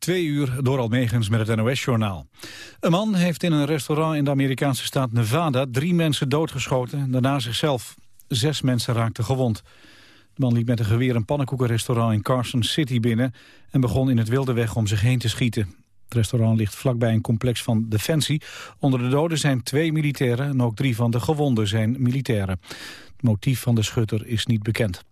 Twee uur door Almegens met het NOS-journaal. Een man heeft in een restaurant in de Amerikaanse staat Nevada... drie mensen doodgeschoten en daarna zichzelf. Zes mensen raakten gewond. De man liep met een geweer een pannenkoekenrestaurant in Carson City binnen... en begon in het wilde weg om zich heen te schieten. Het restaurant ligt vlakbij een complex van Defensie. Onder de doden zijn twee militairen en ook drie van de gewonden zijn militairen. Het motief van de schutter is niet bekend.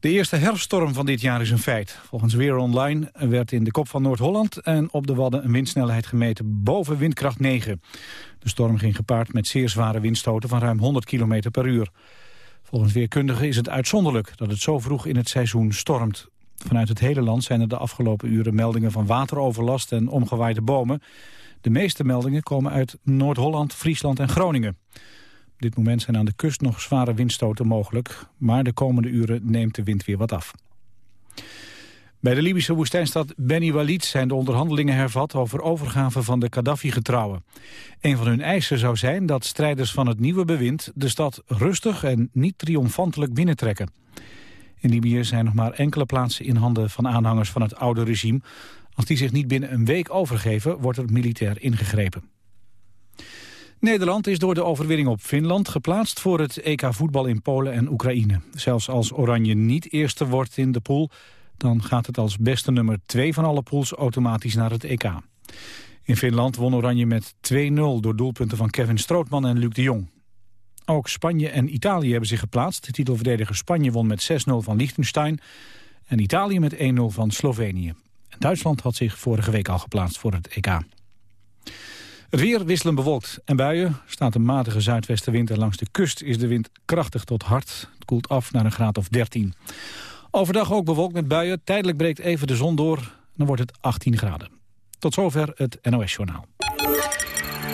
De eerste herfststorm van dit jaar is een feit. Volgens Weer Online werd in de kop van Noord-Holland en op de Wadden een windsnelheid gemeten boven windkracht 9. De storm ging gepaard met zeer zware windstoten van ruim 100 km per uur. Volgens weerkundigen is het uitzonderlijk dat het zo vroeg in het seizoen stormt. Vanuit het hele land zijn er de afgelopen uren meldingen van wateroverlast en omgewaaide bomen. De meeste meldingen komen uit Noord-Holland, Friesland en Groningen. Dit moment zijn aan de kust nog zware windstoten mogelijk, maar de komende uren neemt de wind weer wat af. Bij de Libische woestijnstad Beni Walid zijn de onderhandelingen hervat over overgave van de Gaddafi-getrouwen. Een van hun eisen zou zijn dat strijders van het nieuwe bewind de stad rustig en niet triomfantelijk binnentrekken. In Libië zijn nog maar enkele plaatsen in handen van aanhangers van het oude regime. Als die zich niet binnen een week overgeven, wordt er militair ingegrepen. Nederland is door de overwinning op Finland geplaatst voor het EK voetbal in Polen en Oekraïne. Zelfs als Oranje niet eerste wordt in de pool, dan gaat het als beste nummer 2 van alle pools automatisch naar het EK. In Finland won Oranje met 2-0 door doelpunten van Kevin Strootman en Luc de Jong. Ook Spanje en Italië hebben zich geplaatst. De titelverdediger Spanje won met 6-0 van Liechtenstein en Italië met 1-0 van Slovenië. En Duitsland had zich vorige week al geplaatst voor het EK. Het weer wisselend bewolkt en buien. staat een matige zuidwestenwind en langs de kust is de wind krachtig tot hard. Het koelt af naar een graad of 13. Overdag ook bewolkt met buien. Tijdelijk breekt even de zon door. Dan wordt het 18 graden. Tot zover het NOS-journaal.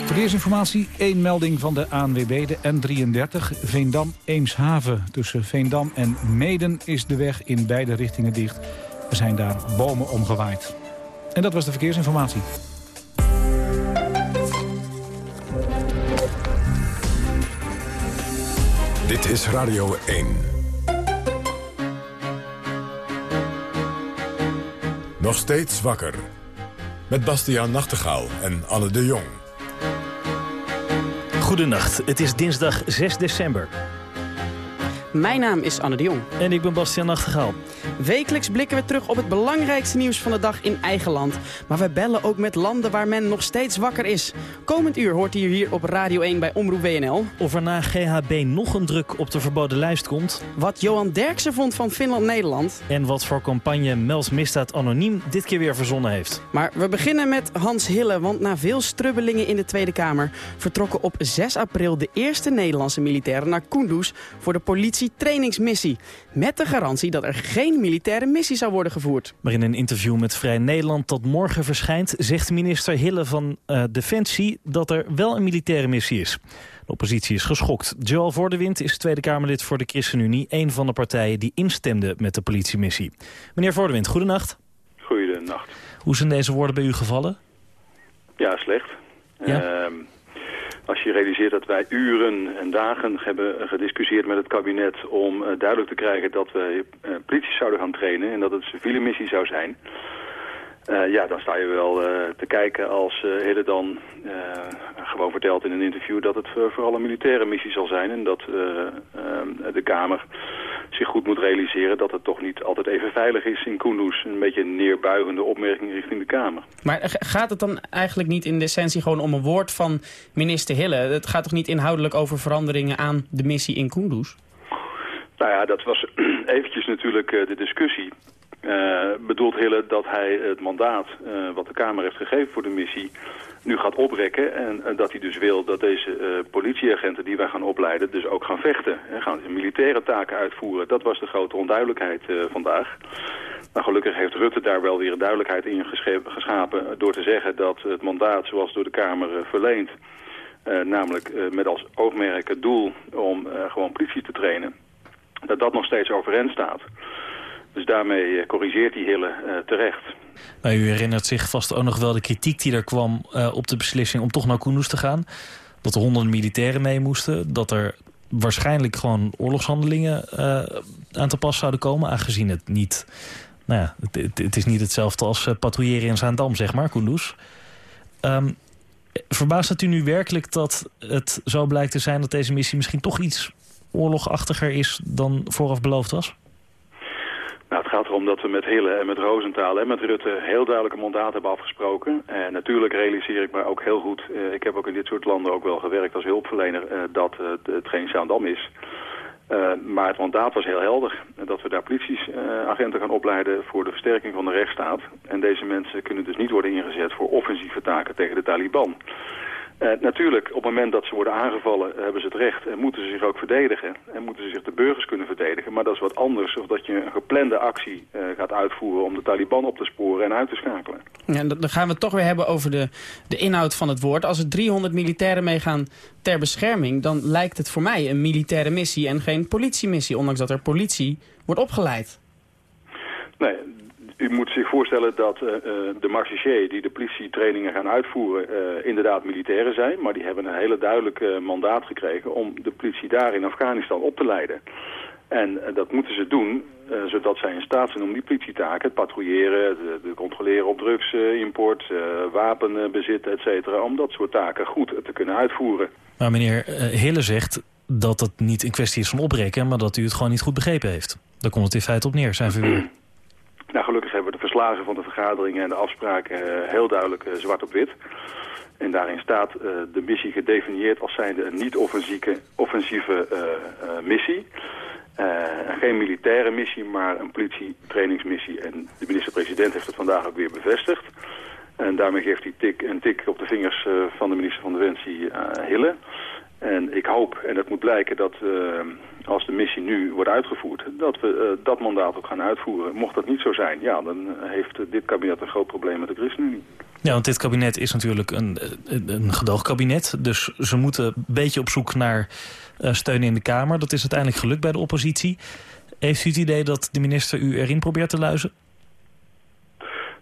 Verkeersinformatie, één melding van de ANWB, de N33, Veendam-Eemshaven. Tussen Veendam en Meden is de weg in beide richtingen dicht. Er zijn daar bomen omgewaaid. En dat was de verkeersinformatie. Dit is Radio 1. Nog steeds wakker. Met Bastiaan Nachtegaal en Anne de Jong. Goedenacht, het is dinsdag 6 december. Mijn naam is Anne de Jong. En ik ben Bastiaan Nachtegaal. Wekelijks blikken we terug op het belangrijkste nieuws van de dag in eigen land. Maar we bellen ook met landen waar men nog steeds wakker is. Komend uur hoort u hier op Radio 1 bij Omroep WNL. Of er na GHB nog een druk op de verboden lijst komt. Wat Johan Derksen vond van Finland-Nederland. En wat voor campagne Mels Misdaad Anoniem dit keer weer verzonnen heeft. Maar we beginnen met Hans Hille, want na veel strubbelingen in de Tweede Kamer... vertrokken op 6 april de eerste Nederlandse militairen naar Kunduz... voor de politietrainingsmissie. Met de garantie dat er geen militaire missie zou worden gevoerd. Maar in een interview met Vrij Nederland dat morgen verschijnt... zegt minister Hille van uh, Defensie dat er wel een militaire missie is. De oppositie is geschokt. Joel Voordewind is Tweede Kamerlid voor de ChristenUnie... een van de partijen die instemde met de politiemissie. Meneer Voordewind, goedenacht. Goedenacht. Hoe zijn deze woorden bij u gevallen? Ja, slecht. Ja. Uh, als je realiseert dat wij uren en dagen hebben gediscussieerd met het kabinet om uh, duidelijk te krijgen dat we uh, politie zouden gaan trainen en dat het een civiele missie zou zijn. Uh, ja, dan sta je wel te kijken als Hille dan gewoon vertelt in een interview dat het vooral een militaire missie zal zijn. En dat de Kamer zich goed moet realiseren dat het toch niet altijd even veilig is in Kunduz. Een beetje een neerbuigende opmerking richting de Kamer. Maar gaat het dan eigenlijk niet in de essentie gewoon om een woord van minister Hille? Het gaat toch niet inhoudelijk over veranderingen aan de missie in Kunduz? Nou ja, dat was eventjes natuurlijk de discussie. Uh, bedoelt Hille dat hij het mandaat uh, wat de Kamer heeft gegeven voor de missie nu gaat oprekken. En, en dat hij dus wil dat deze uh, politieagenten die wij gaan opleiden dus ook gaan vechten. En gaan militaire taken uitvoeren. Dat was de grote onduidelijkheid vandaag. Nou, gelukkig heeft Rutte daar wel weer duidelijkheid in geschapen door te zeggen dat het mandaat zoals door de Kamer verleend, namelijk met als oogmerk het doel om gewoon politie te trainen, dat dat nog steeds overeind staat. Dus daarmee eh, corrigeert die Hille uh, terecht. Nou, u herinnert zich vast ook nog wel de kritiek die er kwam uh, op de beslissing om toch naar Kunduz te gaan. Dat er honderden militairen mee moesten. Dat er waarschijnlijk gewoon oorlogshandelingen aan te pas zouden komen. Aangezien het niet nou ja, het, het, is niet hetzelfde als patrouilleren in Zaandam, zeg maar, Kunduz. Um, verbaast het u nu werkelijk dat het zo blijkt te zijn... dat deze missie misschien toch iets oorlogachtiger is dan vooraf beloofd was? Nou, het gaat erom dat we met Hille en met Roosentaal en met Rutte heel duidelijke mandaat hebben afgesproken. En natuurlijk realiseer ik me ook heel goed, eh, ik heb ook in dit soort landen ook wel gewerkt als hulpverlener, eh, dat het geen Zaandam is. Maar het mandaat was heel helder. Dat we daar politieagenten gaan opleiden voor de versterking van de rechtsstaat. En deze mensen kunnen dus niet worden ingezet voor offensieve taken tegen de Taliban. Uh, natuurlijk, op het moment dat ze worden aangevallen, hebben ze het recht en moeten ze zich ook verdedigen. En moeten ze zich de burgers kunnen verdedigen. Maar dat is wat anders of dat je een geplande actie uh, gaat uitvoeren om de Taliban op te sporen en uit te schakelen. Ja, dan gaan we het toch weer hebben over de, de inhoud van het woord. Als er 300 militairen meegaan ter bescherming, dan lijkt het voor mij een militaire missie en geen politiemissie. Ondanks dat er politie wordt opgeleid. Nee, u moet zich voorstellen dat uh, de marchichés die de politietrainingen gaan uitvoeren uh, inderdaad militairen zijn. Maar die hebben een hele duidelijke mandaat gekregen om de politie daar in Afghanistan op te leiden. En dat moeten ze doen zodat zij in staat zijn om die politietaken, het patrouilleren, de controleren op drugsimport, wapenbezit, et cetera, om dat soort taken goed te kunnen uitvoeren. Maar meneer Hille zegt dat het niet een kwestie is van opbreken, maar dat u het gewoon niet goed begrepen heeft. Daar komt het in feite op neer, zijn verweer. Nou, gelukkig hebben we de verslagen van de vergaderingen en de afspraken uh, heel duidelijk uh, zwart op wit. En daarin staat uh, de missie gedefinieerd als zijnde een niet-offensieve offensieve, missie. geen militaire missie, maar een politietrainingsmissie. En de minister-president heeft het vandaag ook weer bevestigd. En daarmee geeft hij tik, een tik op de vingers van de minister van Defensie, Hille. En ik hoop, en dat moet blijken, dat uh, als de missie nu wordt uitgevoerd... dat we uh, dat mandaat ook gaan uitvoeren. Mocht dat niet zo zijn, ja, dan heeft dit kabinet een groot probleem met de ChristenUnie. Ja, want dit kabinet is natuurlijk een, een gedoogkabinet. Dus ze moeten een beetje op zoek naar uh, steun in de Kamer. Dat is uiteindelijk gelukt bij de oppositie. Heeft u het idee dat de minister u erin probeert te luizen?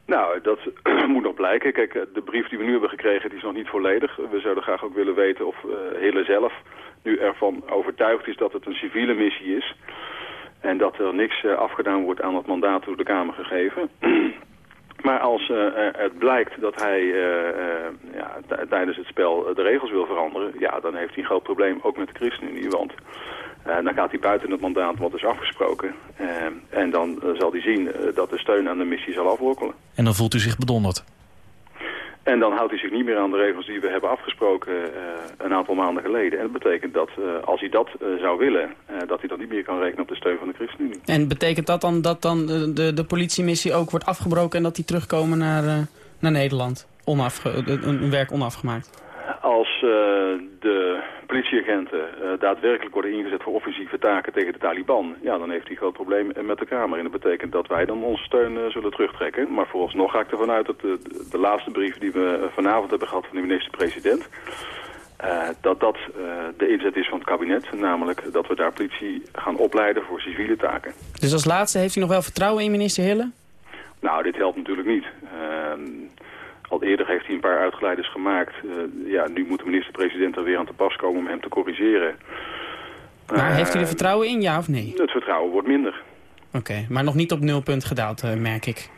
Nou, dat moet nog blijken. Kijk, de brief die we nu hebben gekregen die is nog niet volledig. We zouden graag ook willen weten of uh, Hille zelf nu ervan overtuigd is dat het een civiele missie is. En dat er niks uh, afgedaan wordt aan het mandaat door de Kamer gegeven. maar als uh, het blijkt dat hij ja, tijdens het spel de regels wil veranderen... ja, dan heeft hij een groot probleem, ook met de ChristenUnie. Want dan gaat hij buiten het mandaat wat is afgesproken. En dan zal hij zien dat de steun aan de missie zal afrokkelen. En dan voelt u zich bedonderd? En dan houdt hij zich niet meer aan de regels die we hebben afgesproken een aantal maanden geleden. En dat betekent dat als hij dat zou willen, dat hij dan niet meer kan rekenen op de steun van de ChristenUnie. En betekent dat dan dat dan de, de politiemissie ook wordt afgebroken en dat die terugkomen naar, naar Nederland? Onafge een, een werk onafgemaakt? Als de politieagenten uh, daadwerkelijk worden ingezet voor offensieve taken tegen de Taliban, ja, dan heeft hij groot probleem met de Kamer. En dat betekent dat wij dan onze steun uh, zullen terugtrekken. Maar vooralsnog ga ik ervan uit dat de, de, laatste brief die we vanavond hebben gehad van de minister-president, uh, dat dat de inzet is van het kabinet. Namelijk dat we daar politie gaan opleiden voor civiele taken. Dus als laatste heeft u nog wel vertrouwen in minister Hille? Nou, dit helpt natuurlijk niet. Ehm, al eerder heeft hij een paar uitgeleiders gemaakt. Uh, ja, nu moet de minister-president er weer aan te pas komen om hem te corrigeren. Maar uh, heeft u er vertrouwen in, ja of nee? Het vertrouwen wordt minder. Oké, okay, maar nog niet op nul punt gedaald, uh, merk ik.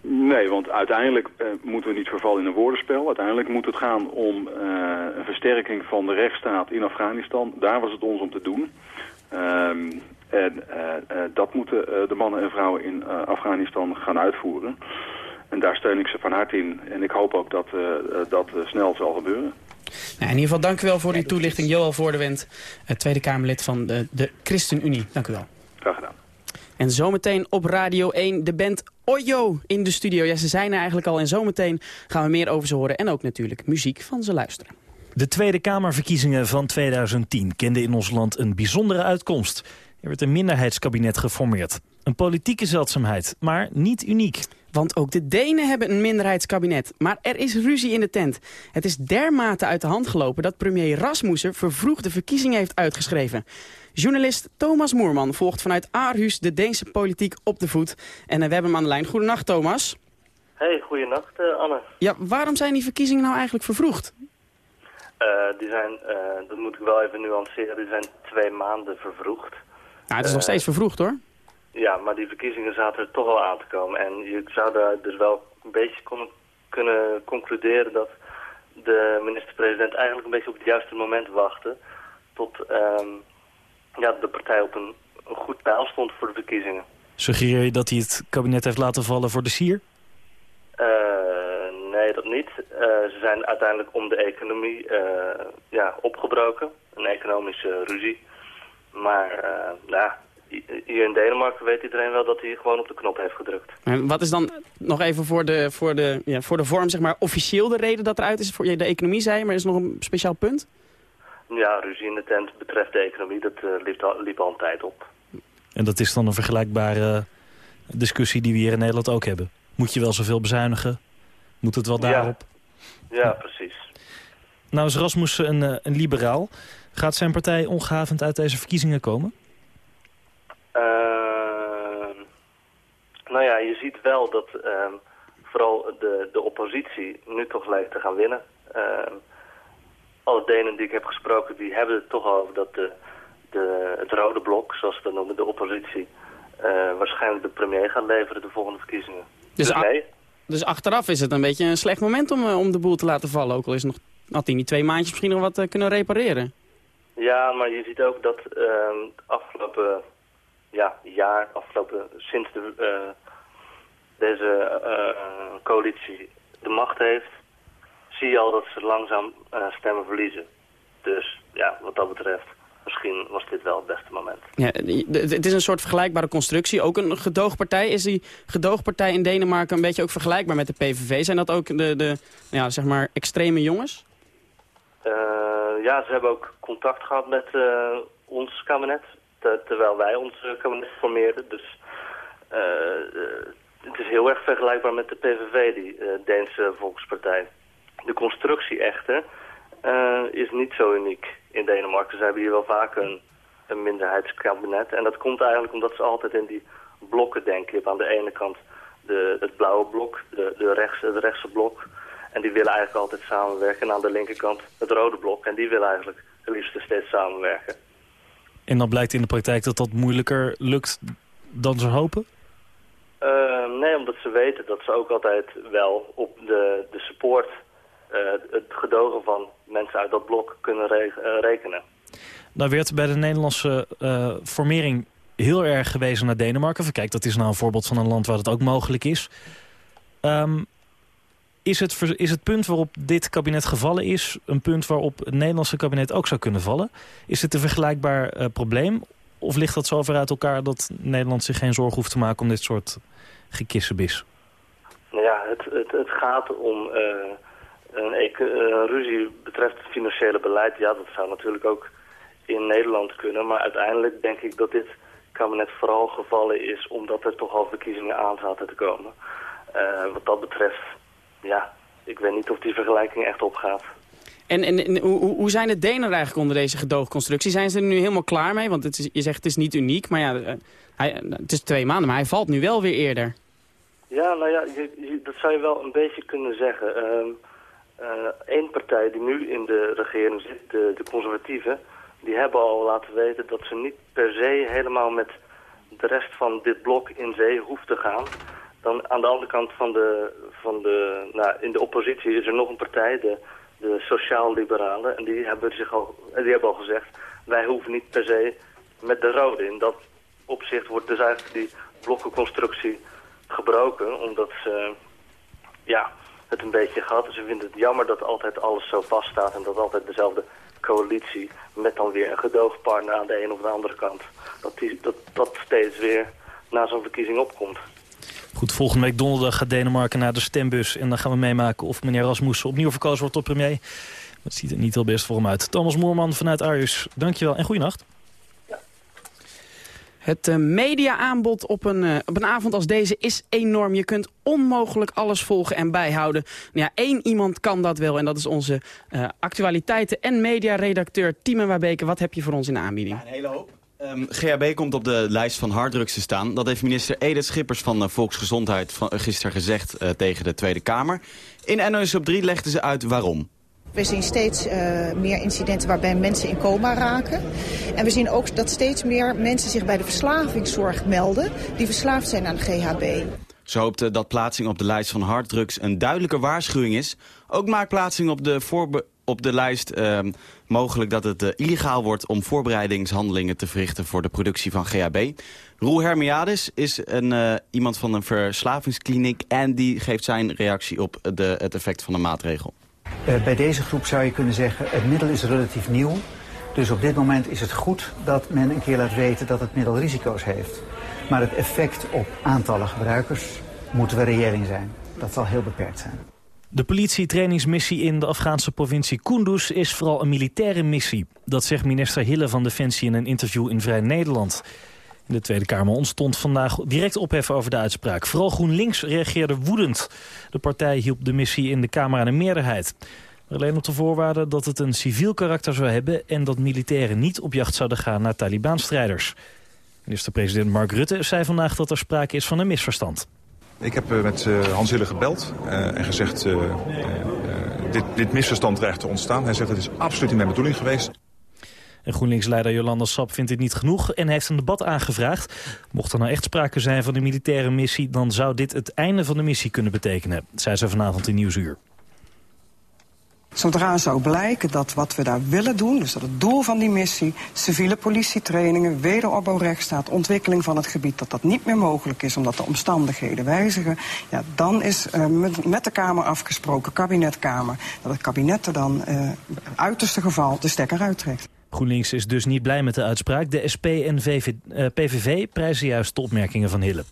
Nee, want uiteindelijk moeten we niet vervallen in een woordenspel. Uiteindelijk moet het gaan om een versterking van de rechtsstaat in Afghanistan. Daar was het ons om te doen. Um, en dat moeten de mannen en vrouwen in Afghanistan gaan uitvoeren. En daar steun ik ze van harte in. En ik hoop ook dat uh, dat uh, snel zal gebeuren. Nou, in ieder geval dank u wel voor die toelichting. Joël Voordewend, Tweede Kamerlid van de, de ChristenUnie. Dank u wel. Graag gedaan. En zometeen op Radio 1 de band Ojo in de studio. Ja, ze zijn er eigenlijk al en zometeen gaan we meer over ze horen. En ook natuurlijk muziek van ze luisteren. De Tweede Kamerverkiezingen van 2010 kenden in ons land een bijzondere uitkomst. Er werd een minderheidskabinet geformeerd. Een politieke zeldzaamheid, maar niet uniek. Want ook de Denen hebben een minderheidskabinet. Maar er is ruzie in de tent. Het is dermate uit de hand gelopen dat premier Rasmussen vervroegde verkiezingen heeft uitgeschreven. Journalist Thomas Moerman volgt vanuit Aarhus de Deense politiek op de voet. En we hebben hem aan de lijn. Goedenacht Thomas. Hey, goedenacht uh, Anne. Ja, waarom zijn die verkiezingen nou eigenlijk vervroegd? Uh, die zijn, uh, dat moet ik wel even nuanceren, die zijn twee maanden vervroegd. Nou, het is nog steeds vervroegd hoor. Ja, maar die verkiezingen zaten er toch al aan te komen. En je zou daar dus wel een beetje kon, kunnen concluderen dat de minister-president eigenlijk een beetje op het juiste moment wachtte. Tot ehm, ja, de partij op een, een goed pijl stond voor de verkiezingen. Suggereer je dat hij het kabinet heeft laten vallen voor de sier? Uh, nee, dat niet. Uh, ze zijn uiteindelijk om de economie uh, ja, opgebroken. Een economische ruzie. Maar nou, hier in Denemarken weet iedereen wel dat hij gewoon op de knop heeft gedrukt. En wat is dan nog even voor de, voor de, ja, voor de vorm, zeg maar, officieel de reden dat eruit is? Voor je de economie zei, maar is er nog een speciaal punt? Ja, ruzie in de tent betreft de economie, dat uh, liep, al, liep al een tijd op. En dat is dan een vergelijkbare discussie die we hier in Nederland ook hebben? Moet je wel zoveel bezuinigen? Moet het wel daarop? Ja, ja precies. Nou is Rasmussen een, een liberaal. Gaat zijn partij ongehavend uit deze verkiezingen komen? Uh, nou ja, je ziet wel dat uh, vooral de, de oppositie nu toch lijkt te gaan winnen. Uh, alle Denen die ik heb gesproken, die hebben het toch over dat de, de, het rode blok, zoals we dat noemen, de oppositie, waarschijnlijk de premier gaat leveren de volgende verkiezingen. Dus, dus, nee. dus achteraf is het een beetje een slecht moment om, om de boel te laten vallen, ook al is nog, had hij niet twee maandjes misschien nog wat kunnen repareren. Ja, maar je ziet ook dat ehm, afgelopen ja, jaar, afgelopen, sinds de, deze uh, coalitie de macht heeft, zie je al dat ze langzaam uh, stemmen verliezen. Dus ja, wat dat betreft, misschien was dit wel het beste moment. Ja, het is een soort vergelijkbare constructie. Ook een gedoogpartij. Is die gedoogpartij in Denemarken een beetje ook vergelijkbaar met de PVV? Zijn dat ook de, de ja, zeg maar extreme jongens? ja, ze hebben ook contact gehad met ons kabinet terwijl wij ons eh, kabinet formeerden. Dus uh, het is heel erg vergelijkbaar met de PVV, die uh, Deense Volkspartij. De constructie echter is niet zo uniek in Denemarken. Ze hebben hier wel vaak een, een minderheidskabinet. En dat komt eigenlijk omdat ze altijd in die blokken denken. Je hebt aan de ene kant de, het blauwe blok, de, de rechts, het rechtse blok. En die willen eigenlijk altijd samenwerken. En aan de linkerkant het rode blok. En die willen eigenlijk het liefst steeds samenwerken. En dan blijkt in de praktijk dat dat moeilijker lukt dan ze hopen? Uh, nee, omdat ze weten dat ze ook altijd wel op de, de support, uh, het gedogen van mensen uit dat blok kunnen re uh, rekenen. Nou werd bij de Nederlandse formering heel erg gewezen naar Denemarken. Kijk, dat is nou een voorbeeld van een land waar dat ook mogelijk is. Um, is het, is het punt waarop dit kabinet gevallen is... een punt waarop het Nederlandse kabinet ook zou kunnen vallen? Is het een vergelijkbaar probleem? Of ligt dat zo ver uit elkaar dat Nederland zich geen zorgen hoeft te maken... om dit soort gekissenbis? Nou ja, het, het, het gaat om uh, een, een ruzie betreft het financiële beleid. Ja, dat zou natuurlijk ook in Nederland kunnen. Maar uiteindelijk denk ik dat dit kabinet vooral gevallen is... omdat er toch al verkiezingen aan zaten te komen. Uh, wat dat betreft ja, ik weet niet of die vergelijking echt opgaat. En, en, en hoe, hoe zijn de Denen eigenlijk onder deze gedoogconstructie? Zijn ze er nu helemaal klaar mee? Want het is, je zegt het is niet uniek, maar ja, eh, hij, het is twee maanden, maar hij valt nu wel weer eerder. Ja, nou ja, je, dat zou je wel een beetje kunnen zeggen. Eén ehm, uh, partij die nu in de regering zit, de, de conservatieven, die hebben al laten weten dat ze niet per se helemaal met de rest van dit blok in zee hoeft te gaan. Dan aan de andere kant van de, van de nou, in de oppositie is er nog een partij, de, de Sociaal-Liberalen. En die hebben, zich al, die hebben al gezegd, wij hoeven niet per se met de rode. In dat opzicht wordt dus eigenlijk die blokkenconstructie gebroken, omdat ze ja, het een beetje gehad. Dus ze vinden het jammer dat altijd alles zo vaststaat en dat altijd dezelfde coalitie met dan weer een gedoogpartner aan de een of de andere kant, dat die, dat, dat steeds weer na zo'n verkiezing opkomt. Goed, volgende week donderdag gaat Denemarken naar de stembus. En dan gaan we meemaken of meneer Rasmussen opnieuw verkozen wordt tot premier. Dat ziet er niet heel best voor hem uit. Thomas Moorman vanuit Arius, dankjewel en goeienacht. Het uh, mediaaanbod op een, uh, op een avond als deze is enorm. Je kunt onmogelijk alles volgen en bijhouden. Nou ja, één iemand kan dat wel en dat is onze uh, actualiteiten- en mediaredacteur Tieme Wabeke. Wat heb je voor ons in de aanbieding? Ja, een hele hoop. Ehm, GHB komt op de lijst van harddrugs te staan. Dat heeft minister Edith Schippers van Volksgezondheid gisteren gezegd tegen de Tweede Kamer. In NOS op 3 legden ze uit waarom. We zien steeds uh, meer incidenten waarbij mensen in coma raken. En we zien ook dat steeds meer mensen zich bij de verslavingszorg melden... die verslaafd zijn aan GHB. Ze hoopte dat plaatsing op de lijst van harddrugs een duidelijke waarschuwing is. Ook maakt plaatsing op de, op de lijst uh, mogelijk dat het uh, illegaal wordt... om voorbereidingshandelingen te verrichten voor de productie van GHB. Roel Hermiades is een, uh, iemand van een verslavingskliniek... en die geeft zijn reactie op de, het effect van de maatregel. Uh, bij deze groep zou je kunnen zeggen, het middel is relatief nieuw. Dus op dit moment is het goed dat men een keer laat weten dat het middel risico's heeft. Maar het effect op aantallen gebruikers moeten we reëel in zijn. Dat zal heel beperkt zijn. De politietrainingsmissie in de Afghaanse provincie Kunduz is vooral een militaire missie. Dat zegt minister Hille van Defensie in een interview in Vrij Nederland. In de Tweede Kamer ontstond vandaag direct ophef over de uitspraak. Vooral GroenLinks reageerde woedend. De partij hielp de missie in de Kamer aan een meerderheid. alleen op de voorwaarde dat het een civiel karakter zou hebben... en dat militairen niet op jacht zouden gaan naar Taliban-strijders. Minister-president Mark Rutte zei vandaag dat er sprake is van een misverstand. Ik heb eh, met uh, Hans Hille gebeld uh, en gezegd... Dit, dit misverstand dreigt te ontstaan. Hij zegt het is absoluut niet mijn bedoeling geweest. En GroenLinks-leider Jolanda Sap vindt dit niet genoeg en heeft een debat aangevraagd. Mocht er nou echt sprake zijn van een militaire missie... dan zou dit het einde van de missie kunnen betekenen, zei ze vanavond in Nieuwsuur. Zodra zou blijken dat wat we daar willen doen, dus dat het doel van die missie, civiele politietrainingen, wederopbouwrechtsstaat, ontwikkeling van het gebied, dat dat niet meer mogelijk is omdat de omstandigheden wijzigen, ja, dan is uh, met, met, de Kamer afgesproken, kabinetkamer, dat het kabinet er dan uh, uiterste geval de stekker uittrekt. GroenLinks is dus niet blij met de uitspraak. De SP en VV, uh, PVV prijzen juist de opmerkingen van Hille.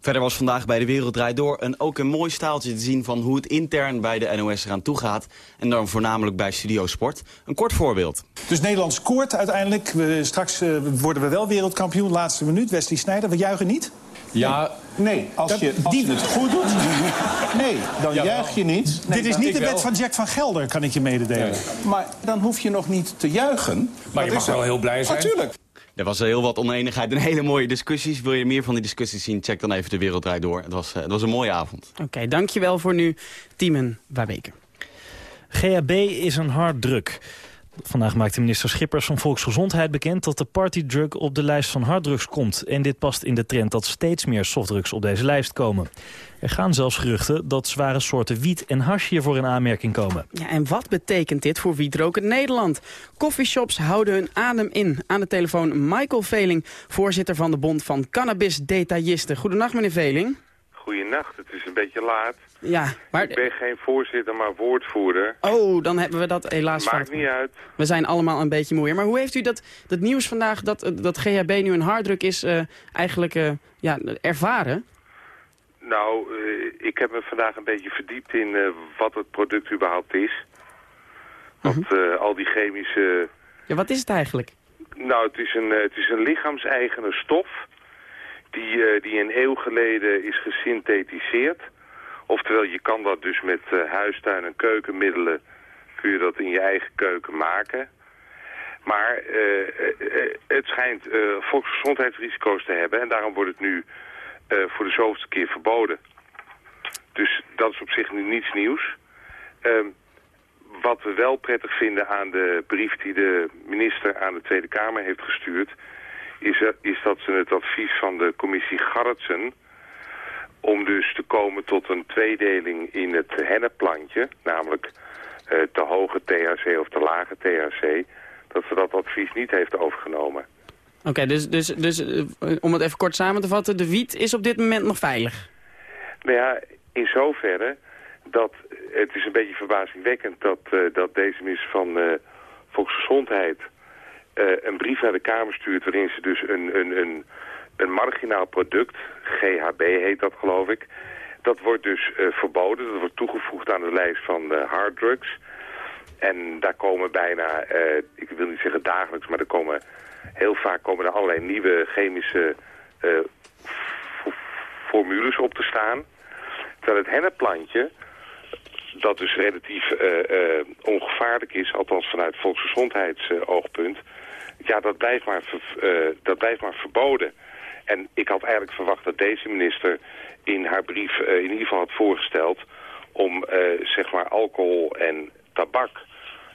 Verder was vandaag bij de Wereld Draait Door een, ook een mooi staaltje te zien van hoe het intern bij de NOS eraan toe gaat. En dan voornamelijk bij Studio Sport. Een kort voorbeeld. Dus Nederland scoort uiteindelijk. We, straks uh, worden we wel wereldkampioen, laatste minuut. Wesley Sneijder, we juichen niet? Ja, nee, als, je, als je het goed doet, nee, dan ja, juich je niet. Nee, Dit is niet de wet van Jack van Gelder, kan ik je mededelen. Nee. Maar dan hoef je nog niet te juichen. Maar je mag wel heel blij zijn. Natuurlijk. Er was heel wat oneenigheid en hele mooie discussies. Wil je meer van die discussies zien, check dan even de Wereldrijd Door. Het was, het was een mooie avond. Oké, okay, dankjewel voor nu, Tiemen Wabeke. GHB is een harddruk. Vandaag maakte minister Schippers van Volksgezondheid bekend dat de partydrug op de lijst van harddrugs komt. En dit past in de trend dat steeds meer softdrugs op deze lijst komen. Er gaan zelfs geruchten dat zware soorten wiet en hash hiervoor in aanmerking komen. Ja, en wat betekent dit voor wietrokend Nederland? Coffeeshops houden hun adem in. Aan de telefoon Michael Veling, voorzitter van de Bond van Cannabis-detailisten. Goedenacht meneer Veling. Goedenacht, het is een beetje laat. Ja, maar... Ik ben geen voorzitter, maar woordvoerder. Oh, dan hebben we dat helaas Maakt niet uit. We zijn allemaal een beetje moeier. Maar hoe heeft u dat, dat nieuws vandaag, dat, dat GHB nu een harddruk is, uh, eigenlijk uh, ja, ervaren? Nou, uh, ik heb me vandaag een beetje verdiept in wat het product überhaupt is. -huh. Mhm. al die chemische... Ja, wat is het eigenlijk? Nou, het is een, het is een lichaamseigene stof die, uh, die een eeuw geleden is gesynthetiseerd. Oftewel, je kan dat dus met uh, huistuin- en keukenmiddelen, kun je dat in je eigen keuken maken. Maar uh, het schijnt volksgezondheidsrisico's te hebben en daarom wordt het nu voor de zoveelste keer verboden. Dus dat is op zich nu niets nieuws. Ehm, wat we wel prettig vinden aan de brief die de minister aan de Tweede Kamer heeft gestuurd is, is dat ze het advies van de commissie Garretsen... om dus te komen tot een tweedeling in het hennepplantje... namelijk uh, te hoge THC of te lage THC... dat ze dat advies niet heeft overgenomen. Oké, okay, dus, dus, dus uh, om het even kort samen te vatten... de wiet is op dit moment nog veilig? Nou ja, in zoverre dat het is een beetje verbazingwekkend... dat, uh, dat deze minister van Volksgezondheid een brief naar de Kamer stuurt... waarin ze dus een, een, een, een marginaal product, GHB heet dat geloof ik... dat wordt dus uh, verboden, dat wordt toegevoegd aan de lijst van uh, harddrugs... En daar komen bijna, ik wil niet zeggen dagelijks, maar er komen heel vaak komen er allerlei nieuwe chemische formules op te staan. Terwijl het hennepplantje, dat dus relatief ongevaarlijk is, althans vanuit volksgezondheidsoogpunt ja, dat blijft, maar, uh, dat blijft maar verboden. En ik had eigenlijk verwacht dat deze minister in haar brief uh, in ieder geval had voorgesteld... om uh, zeg maar alcohol en tabak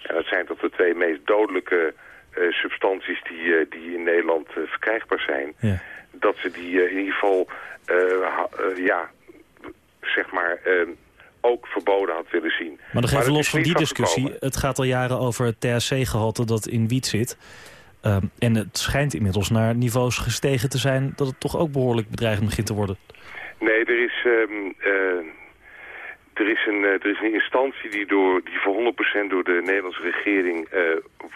En dat zijn toch de twee meest dodelijke eh, substanties die, eh, die in Nederland eh, verkrijgbaar zijn. Ja. Dat ze die eh, in ieder geval, eh, eh, ja, zeg maar, eh, ook verboden had willen zien. Maar nog even los van die discussie. Het gaat al jaren over het THC-gehalte dat in wiet zit. Ehm, en het schijnt inmiddels naar niveaus gestegen te zijn... dat het toch ook behoorlijk bedreigend begint te worden. Nee, er is, ehm, eh, er is, een, eh, er is een instantie die, door, die voor 100% door de Nederlandse regering eh,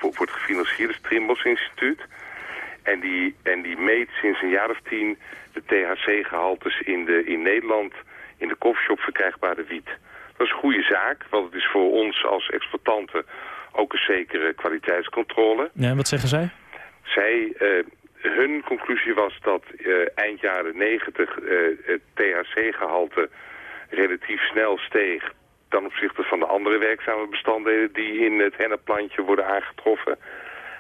wo- wordt gefinancierd. Het Trimbos Instituut. En die, en die meet sinds een jaar of tien de THC-gehaltes in, de, in Nederland in de koffieshop verkrijgbare wiet. Dat is een goede zaak, want het is voor ons als exploitanten ook een zekere kwaliteitscontrole. Ja, en wat zeggen zij? Zij, eh, hun conclusie was dat eh, eind jaren 90 eh, het THC-gehalte relatief snel steeg ten opzichte van de andere werkzame bestanddelen die in het hennepplantje worden aangetroffen.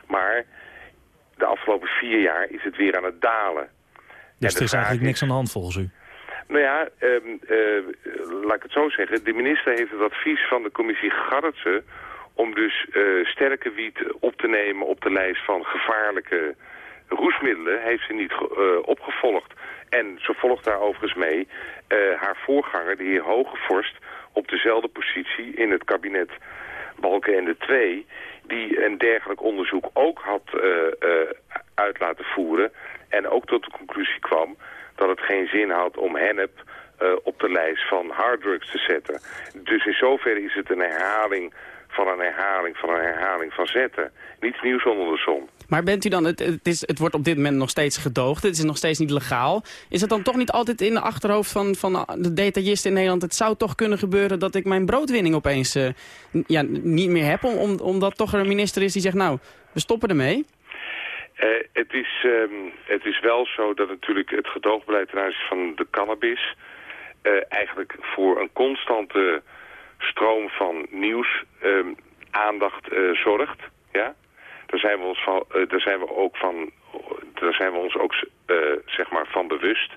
Maar de afgelopen vier jaar is het weer aan het dalen. Dus er is eigenlijk niks aan de hand volgens u. nou ja, ehm, eh, laat ik het zo zeggen. De minister heeft het advies van de commissie Garretsen... om dus eh, sterke wiet op te nemen op de lijst van gevaarlijke roesmiddelen... heeft ze niet eh, opgevolgd. En ze volgt daar overigens mee eh, haar voorganger, de heer Hogevorst... op dezelfde positie in het kabinet Balkenende 2... die een dergelijk onderzoek ook had uit laten voeren... en ook tot de conclusie kwam dat het geen zin had om hennep op de lijst van harddrugs te zetten. Dus in zoverre is het een herhaling van een herhaling van een herhaling van zetten. Niets nieuws onder de zon. Maar bent u dan, het, het, is, het wordt op dit moment nog steeds gedoogd, het is nog steeds niet legaal. Is het dan toch niet altijd in de achterhoofd van, van de detailisten in Nederland... het zou toch kunnen gebeuren dat ik mijn broodwinning opeens eh, ja, niet meer heb... Om, om, omdat toch er een minister is die zegt, nou, we stoppen ermee? Eh, het, is, ehm, het is wel zo dat natuurlijk het gedoogbeleid ten aanzien van de cannabis... eh, eigenlijk voor een constante stroom van nieuws ehm, aandacht eh, zorgt. Ja? Daar zijn we ons van, eh, daar zijn we ook van, daar zijn we ons ook eh, zeg maar van bewust.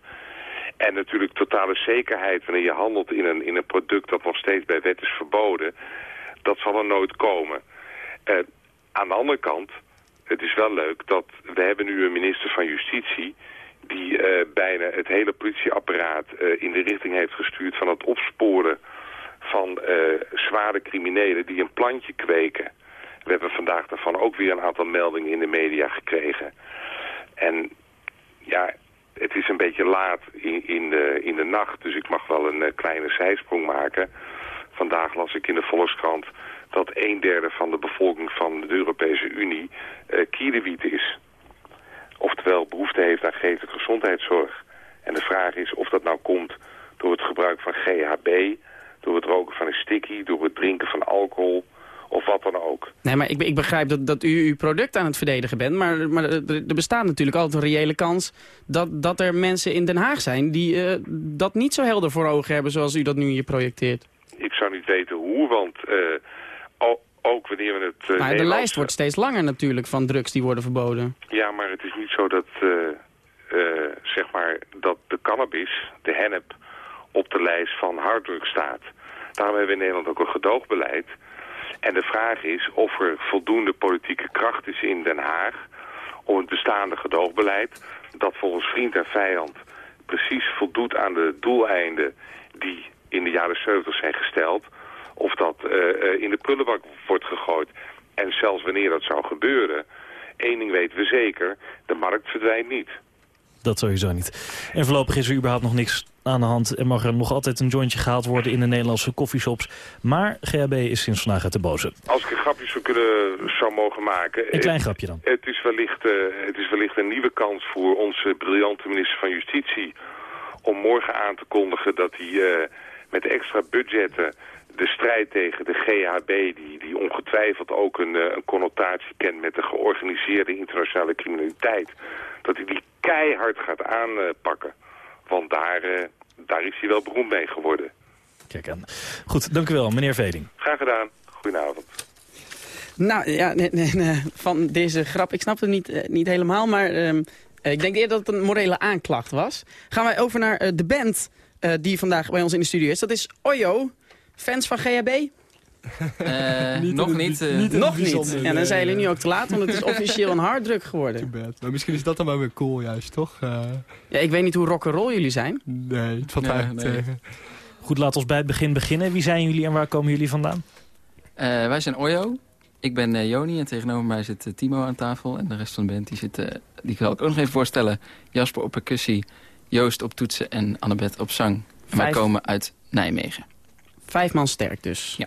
En natuurlijk totale zekerheid wanneer je handelt in een, in een product dat nog steeds bij wet is verboden, dat zal er nooit komen. Aan de andere kant, het is wel leuk dat we hebben nu een minister van Justitie die bijna het hele politieapparaat in de richting heeft gestuurd van het opsporen zware criminelen die een plantje kweken. We hebben vandaag daarvan ook weer een aantal meldingen in de media gekregen. En ja, het is een beetje laat in, in, de, in de nacht, dus ik mag wel een eh, kleine zijsprong maken. Vandaag las ik in de Volkskrant dat een derde van de bevolking van de Europese Unie kierenwiet is. Oftewel behoefte heeft aan geestelijke gezondheidszorg. En de vraag is of dat nou komt door het gebruik van GHB, door het roken van een sticky, door het drinken van alcohol of wat dan ook. Nee, maar ik, ik begrijp dat, dat u uw product aan het verdedigen bent. Maar, maar er, bestaat natuurlijk altijd een reële kans dat, dat er mensen in Den Haag zijn... die eh, dat niet zo helder voor ogen hebben zoals u dat nu hier projecteert. Ik zou niet weten hoe, want eh, ook wanneer we het... eh, maar de Nederlandse- lijst wordt steeds langer natuurlijk van drugs die worden verboden. Ja, maar het is niet zo dat, zeg maar, dat de cannabis, de hennep, op de lijst van harddrugs staat. Daarom hebben we in Nederland ook een gedoogbeleid. En de vraag is of er voldoende politieke kracht is in Den Haag om het bestaande gedoogbeleid, dat volgens vriend en vijand precies voldoet aan de doeleinden die in de jaren 70 zijn gesteld, of dat eh, eh, in de prullenbak wordt gegooid. En zelfs wanneer dat zou gebeuren, één ding weten we zeker, de markt verdwijnt niet. Dat sowieso niet. En voorlopig is er überhaupt nog niks aan de hand... en mag er nog altijd een jointje gehaald worden in de Nederlandse koffieshops. Maar GHB is sinds vandaag uit de boze. Als ik een grapje zou, kunnen, zou mogen maken... Een klein het- grapje dan. Het is, wellicht, eh, het is wellicht een nieuwe kans voor onze briljante minister van Justitie... om morgen aan te kondigen dat hij eh, met extra budgetten de strijd tegen de GHB... die, die ongetwijfeld ook een, eh, een connotatie kent met de georganiseerde internationale criminaliteit... dat hij die keihard gaat aanpakken. Want daar, eh, daar is hij wel beroemd mee geworden. Kijk aan. Goed, dank u wel, meneer Veding. Graag gedaan. Goedenavond. Nou ja, nee, nee, nee, van deze grap, ik snap het niet, eh, niet helemaal, maar ehm, eh, ik denk eerder dat het een morele aanklacht was. Gaan wij over naar de band eh, die vandaag bij ons in de studio is. Dat is Oyo, fans van GHB? Uh, nog niet. Uh, nog niet. En dan zijn jullie nu ook te laat, want het is officieel een harddruk geworden. Maar misschien is dat dan wel weer cool juist, toch? Uh... Ja, ik weet niet hoe rock'n'roll jullie zijn. Nee, het valt eigenlijk nee. tegen. Goed, laten we bij het begin beginnen. Wie zijn jullie en waar komen jullie vandaan? wij zijn Oyo. Ik ben Joni en tegenover mij zit Timo aan tafel. En de rest van de band die zit, die wil ik ook nog even voorstellen. Jasper op percussie, Joost op toetsen en Annabeth op zang. En wij komen uit Nijmegen. Vijf man sterk dus. Ja.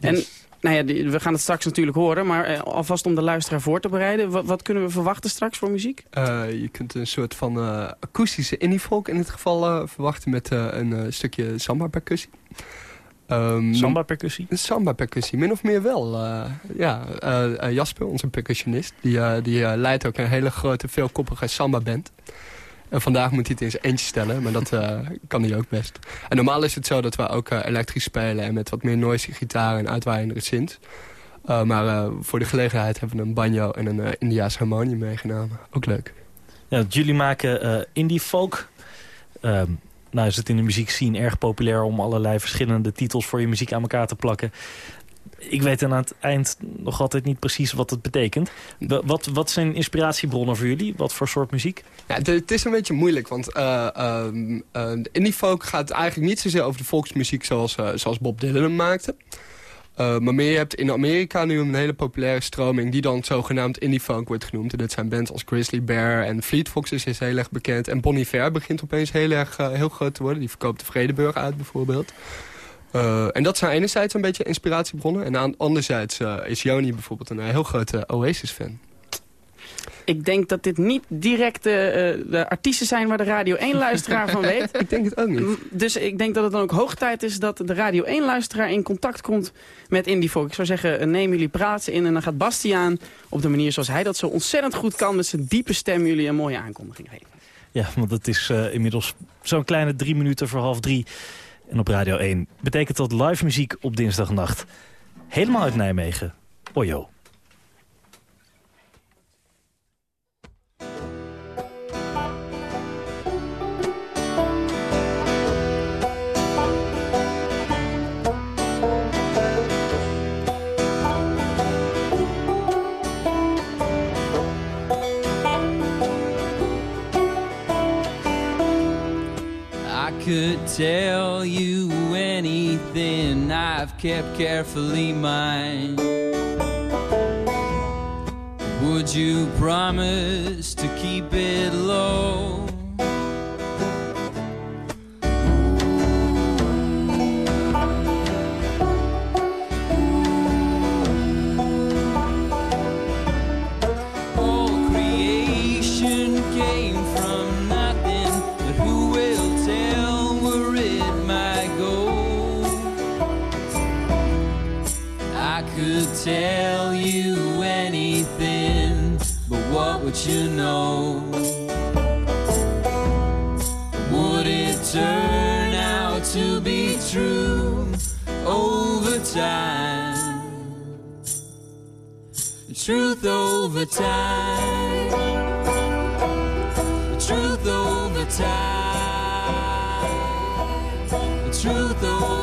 En nou ja, we gaan het straks natuurlijk horen, maar eh, alvast om de luisteraar voor te bereiden. Wat, wat kunnen we verwachten straks voor muziek? Uh, je kunt een soort van uh, akoestische indie folk in dit geval verwachten met een stukje samba-percussie. Um, samba-percussie? Samba-percussie, min of meer wel. ja, Jasper, onze percussionist, die, die leidt ook een hele grote, veelkoppige samba-band. En vandaag moet hij het in eentje stellen, maar dat uh, kan hij ook best. En normaal is het zo dat we ook uh, elektrisch spelen... en met wat meer noisy gitaar en uitwaaiende synth. Uh, maar voor de gelegenheid hebben we een banjo en een Indiaas harmonie meegenomen. Ook leuk. Ja, jullie maken indie folk. Ehm, nou is het in de muziek scene erg populair om allerlei verschillende titels voor je muziek aan elkaar te plakken ik weet aan het eind nog altijd niet precies wat het betekent. Wat, wat zijn inspiratiebronnen voor jullie? Wat voor soort muziek? Het, is een beetje moeilijk, want uh, uh, uh, indie folk gaat eigenlijk niet zozeer over de volksmuziek zoals, uh, zoals Bob Dylan hem maakte. Maar meer, je hebt in Amerika nu een hele populaire stroming... die dan zogenaamd indie folk wordt genoemd. En dat zijn bands als Grizzly Bear en Fleet Foxes is heel erg bekend. En Bonnie Fair begint opeens heel erg heel groot te worden. Die verkoopt de Vredeburg uit bijvoorbeeld. Uh, en dat zijn enerzijds een beetje inspiratiebronnen. En aan, anderzijds uh, is Joni bijvoorbeeld een heel grote Oasis-fan. Ik denk dat dit niet direct uh, de artiesten zijn waar de Radio 1-luisteraar van weet. Ik denk het ook niet. Dus ik denk dat het dan ook hoog tijd is dat de Radio 1-luisteraar in contact komt met Indie Folk. Ik zou zeggen, neem jullie praten in en dan gaat Bastiaan op de manier zoals hij dat zo ontzettend goed kan... met zijn diepe stem jullie een mooie aankondiging geven. Ja, want het is inmiddels zo'n kleine drie minuten voor half drie... En op Radio 1 betekent dat live muziek op dinsdagnacht. Helemaal uit Nijmegen. Ojo. Could tell you anything I've kept carefully mine. Would you promise to keep it low? What you know? Would it turn out to be true over time? Truth over time. Truth over time. Truth over time.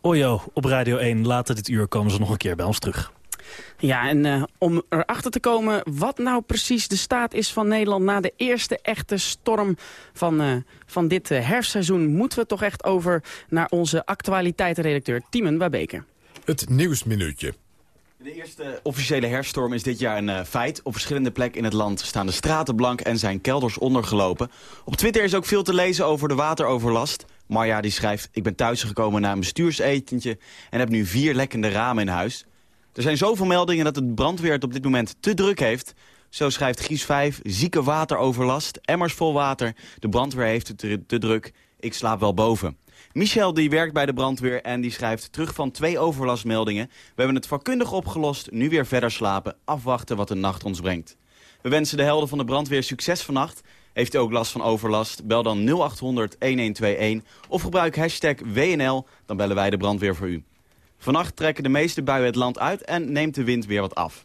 Ojo, op Radio 1. Later dit uur komen ze nog een keer bij ons terug. Ja, en uh, om erachter te komen wat nou precies de staat is van Nederland... na de eerste echte storm van, uh, van dit uh, herfstseizoen... moeten we toch echt over naar onze actualiteitenredacteur Tiemen Wabeke. Het Nieuwsminuutje. De eerste officiële herfststorm is dit jaar een uh, feit. Op verschillende plekken in het land staan de straten blank en zijn kelders ondergelopen. Op Twitter is ook veel te lezen over de wateroverlast. Marja die schrijft, ik ben thuisgekomen na een bestuursetentje... en heb nu vier lekkende ramen in huis. Er zijn zoveel meldingen dat het brandweer het op dit moment te druk heeft. Zo schrijft Gies 5, zieke wateroverlast, emmers vol water. De brandweer heeft het druk, ik slaap wel boven. Michel die werkt bij de brandweer en die schrijft terug van twee overlastmeldingen. We hebben het vakkundig opgelost, nu weer verder slapen, afwachten wat de nacht ons brengt. We wensen de helden van de brandweer succes vannacht. Heeft u ook last van overlast? Bel dan 0800 1121 of gebruik hashtag WNL, dan bellen wij de brandweer voor u. Vannacht trekken de meeste buien het land uit en neemt de wind weer wat af.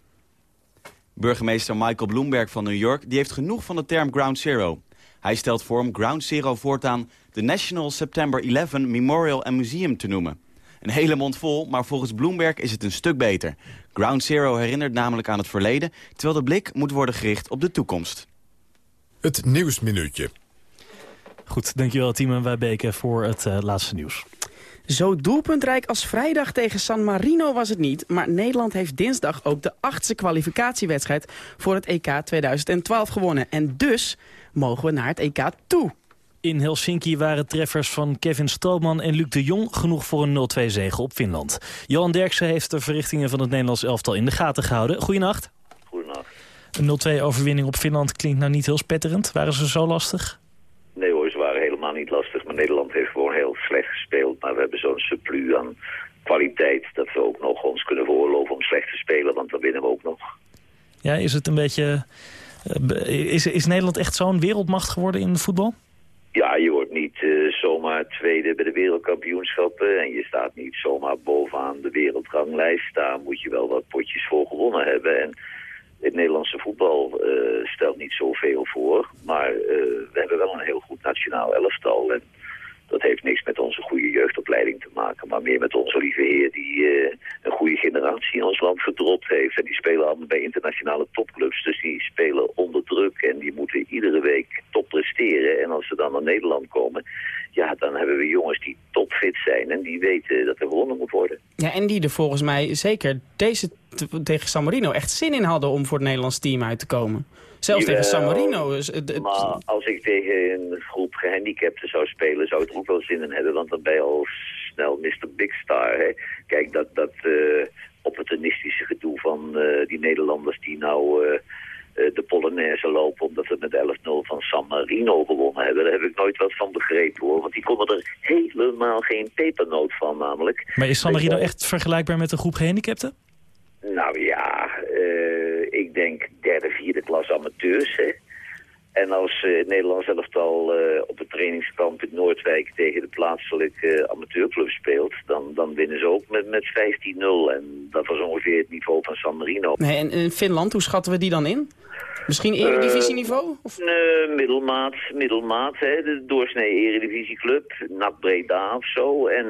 Burgemeester Michael Bloomberg van New York die heeft genoeg van de term Ground Zero. Hij stelt voor om Ground Zero voortaan de National September 11 Memorial and Museum te noemen. Een hele mond vol, maar volgens Bloomberg is het een stuk beter. Ground Zero herinnert namelijk aan het verleden... terwijl de blik moet worden gericht op de toekomst. Het Nieuwsminuutje. Goed, dankjewel Tiemen Wijbeke voor het uh, laatste nieuws. Zo doelpuntrijk als vrijdag tegen San Marino was het niet. Maar Nederland heeft dinsdag ook de achtste kwalificatiewedstrijd voor het EK 2012 gewonnen. En dus mogen we naar het EK toe. In Helsinki waren treffers van Kevin Strootman en Luc de Jong genoeg voor een 0-2 zege op Finland. Johan Derksen heeft de verrichtingen van het Nederlands elftal in de gaten gehouden. Goedenacht. Een 0-2 overwinning op Finland klinkt nou niet heel spetterend. Waren ze zo lastig? Nee hoor, ze waren helemaal niet lastig. Maar Nederland heeft gewoon heel slecht gespeeld. Maar we hebben zo'n surplus aan kwaliteit dat we ook nog ons kunnen veroorloven om slecht te spelen. Want dan winnen we ook nog. Ja, is het een beetje... Is, is Nederland echt zo'n wereldmacht geworden in voetbal? Ja, je wordt niet uh, zomaar tweede bij de wereldkampioenschappen en je staat niet zomaar bovenaan de wereldranglijst. Daar moet je wel wat potjes voor gewonnen hebben. En het Nederlandse voetbal uh, stelt niet zoveel voor, maar uh, we hebben wel een heel goed nationaal elftal. En dat heeft niks met onze goede jeugdopleiding te maken, maar meer met onze lieve heer die uh, een goede generatie in ons land verdropt heeft. En die spelen allemaal bij internationale topclubs, dus die spelen onder druk en die moeten iedere week top presteren. En als ze dan naar Nederland komen, ja, dan hebben we jongens die topfit zijn en die weten dat er gewonnen moet worden. Ja, en die er volgens mij zeker deze tegen San Marino echt zin in hadden om voor het Nederlands team uit te komen. Zelfs Jawel, tegen San Marino. Maar als ik tegen een groep gehandicapten zou spelen, zou ik er ook wel zin in hebben. Want dan ben je al snel Mr. Big Star. Hè? Kijk, dat, dat uh, opportunistische gedoe van uh, die Nederlanders die nou... Uh, de Polonaise lopen omdat we met 11-0 van San Marino gewonnen hebben. Daar heb ik nooit wat van begrepen hoor. Want die konden er helemaal geen pepernoot van namelijk. Maar is San Marino echt vergelijkbaar met een groep gehandicapten? Nou ja, uh, ik denk derde, vierde klas amateurs. Hè. En als uh, het Nederlands elftal uh, op het trainingskamp in Noordwijk tegen de plaatselijke amateurclub speelt, dan, dan winnen ze ook met, met 15-0. En dat was ongeveer het niveau van San Marino. Nee, en in Finland, hoe schatten we die dan in? Misschien eredivisieniveau? Of? Uh, middelmaat, middelmaat hè, de doorsnee eredivisieclub, NAC Breda of zo. En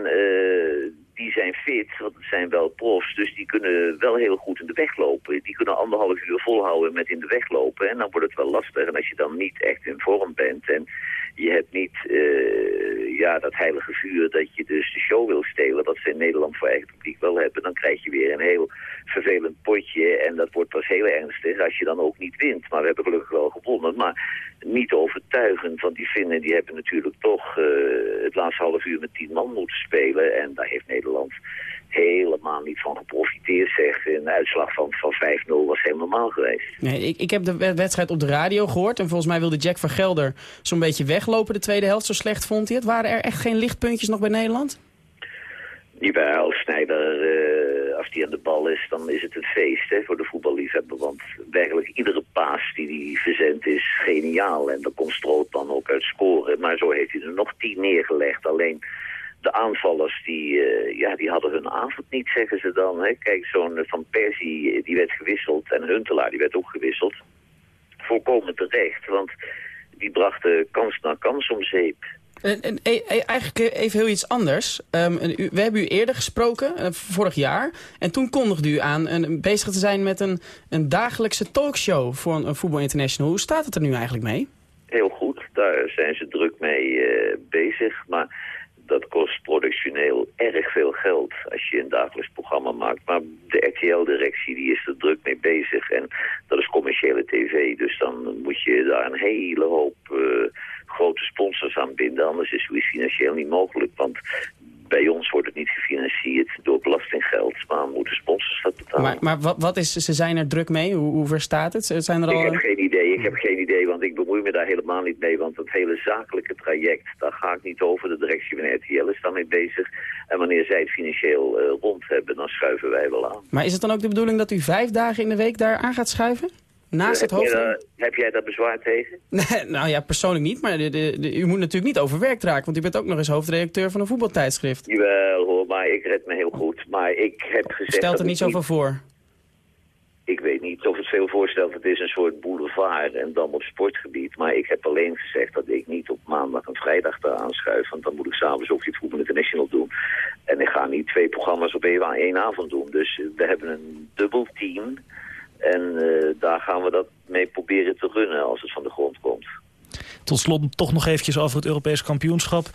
die zijn fit, want het zijn wel profs, dus die kunnen wel heel goed in de weg lopen. Die kunnen anderhalf uur volhouden met in de weg lopen en dan wordt het wel lastig. En als je dan niet echt in vorm bent en je hebt niet uh, ja, dat heilige vuur dat je dus de show wil stelen, wat ze in Nederland voor eigen publiek wel hebben, dan krijg je weer een heel vervelend potje en dat wordt pas heel ernstig als je dan ook niet wint. Maar we hebben gelukkig wel gewonnen, maar niet overtuigend, want die Finnen die hebben natuurlijk toch uh, het laatste half uur met tien man moeten spelen en daar heeft Nederland helemaal niet van geprofiteerd, zeg. Een uitslag van, van 5-0 was helemaal geweest. Nee, ik, ik heb de wedstrijd op de radio gehoord. En volgens mij wilde Jack van Gelder zo'n beetje weglopen de tweede helft. Zo slecht vond hij het. Waren er echt geen lichtpuntjes nog bij Nederland? Jawel, Snijder, uh, als die aan de bal is, dan is het een feest hè, voor de voetballiefhebber. Want werkelijk iedere paas die hij verzendt is geniaal. En dan komt Stroot dan ook uit scoren. Maar zo heeft hij er nog tien neergelegd. Alleen de aanvallers die, uh, ja, die hadden hun avond niet, zeggen ze dan. Hè. Kijk, zo'n Van Persie die werd gewisseld en Huntelaar die werd ook gewisseld. Volkomen terecht, want die brachten kans na kans om zeep. En, en, e- e- eigenlijk even heel iets anders. Ehm, we hebben u eerder gesproken, eh, vorig jaar. En toen kondigde u aan bezig te zijn met een, een dagelijkse talkshow voor een, Voetbal International. Hoe staat het er nu eigenlijk mee? Heel goed, daar zijn ze druk mee eh, bezig. Maar dat kost productioneel erg veel geld als je een dagelijks programma maakt. Maar de RTL-directie die is er druk mee bezig. En dat is commerciële tv. Dus dan moet je daar een hele hoop eh, grote sponsors aan binden. Anders is zoiets financieel niet mogelijk. Want bij ons wordt het niet gefinancierd door belastinggeld. Maar moeten sponsors dat betalen. Maar, maar wat, wat is, ze zijn er druk mee? Hoe, hoe ver staat het? Zijn er al... Ik heb geen idee, ik heb geen idee, want ik bemoei me daar helemaal niet mee. Want het hele zakelijke traject, daar ga ik niet over. De directie van RTL is daarmee bezig. En wanneer zij het financieel eh, rond hebben, dan schuiven wij wel aan. Maar is het dan ook de bedoeling dat u vijf dagen in de week daar aan gaat schuiven? Naast het hoofd? heb jij daar bezwaar tegen? Nee, nou ja, persoonlijk niet. Maar de, de, de- u moet natuurlijk niet overwerkt raken. Want u bent ook nog eens hoofdredacteur van een voetbaltijdschrift. Jawel hoor, maar ik red me heel goed. Maar ik heb gezegd... Stelt er niet zoveel voor. Ik weet niet of het veel voorstelt. Het is een soort boulevard en dan op sportgebied. Maar ik heb alleen gezegd dat ik niet op maandag en vrijdag daar aanschuif. Want dan moet ik s'avonds ook dit Voetbal International doen. En ik ga niet twee programma's op één, één avond doen. Dus we hebben een dubbel team. En eh, daar gaan we dat mee proberen te runnen als het van de grond komt. Tot slot toch nog eventjes over het Europees kampioenschap.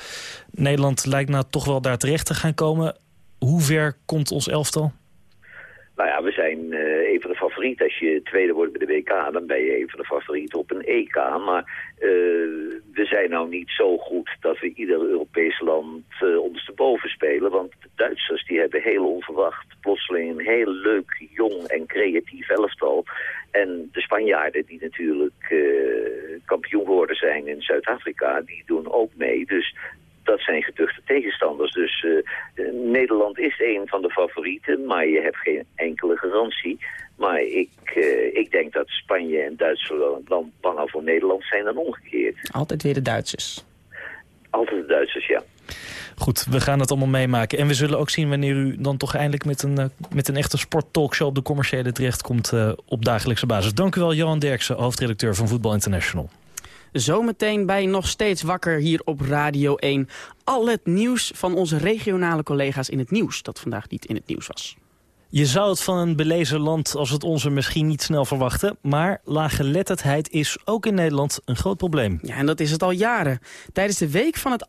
Nederland lijkt nou toch wel daar terecht te gaan komen. Hoe ver komt ons elftal? Nou ja, we zijn eh. Als je tweede wordt bij de WK, dan ben je een van de favorieten op een EK. Maar eh, we zijn nou niet zo goed dat we ieder Europees land uh, ondersteboven spelen. Want de Duitsers die hebben heel onverwacht plotseling een heel leuk, jong en creatief elftal. En de Spanjaarden die natuurlijk uh, kampioen geworden zijn in Zuid-Afrika, die doen ook mee. Dus dat zijn geduchte tegenstanders. Dus Nederland is een van de favorieten, maar je hebt geen enkele garantie. Maar ik, uh, ik denk dat Spanje en Duitsland dan banger voor Nederland zijn dan omgekeerd. Altijd weer de Duitsers. Altijd de Duitsers, ja. Goed, we gaan het allemaal meemaken. En we zullen ook zien wanneer u dan toch eindelijk met een, uh, met een echte sporttalkshow op de commerciële terechtkomt uh, op dagelijkse basis. Dank u wel, Johan Derksen, hoofdredacteur van Voetbal International. Zometeen bij Nog Steeds Wakker hier op Radio 1. Al het nieuws van onze regionale collega's in het nieuws... dat vandaag niet in het nieuws was. Je zou het van een belezen land als het onze misschien niet snel verwachten... maar laaggeletterdheid is ook in Nederland een groot probleem. Ja, en dat is het al jaren. Tijdens de week van, het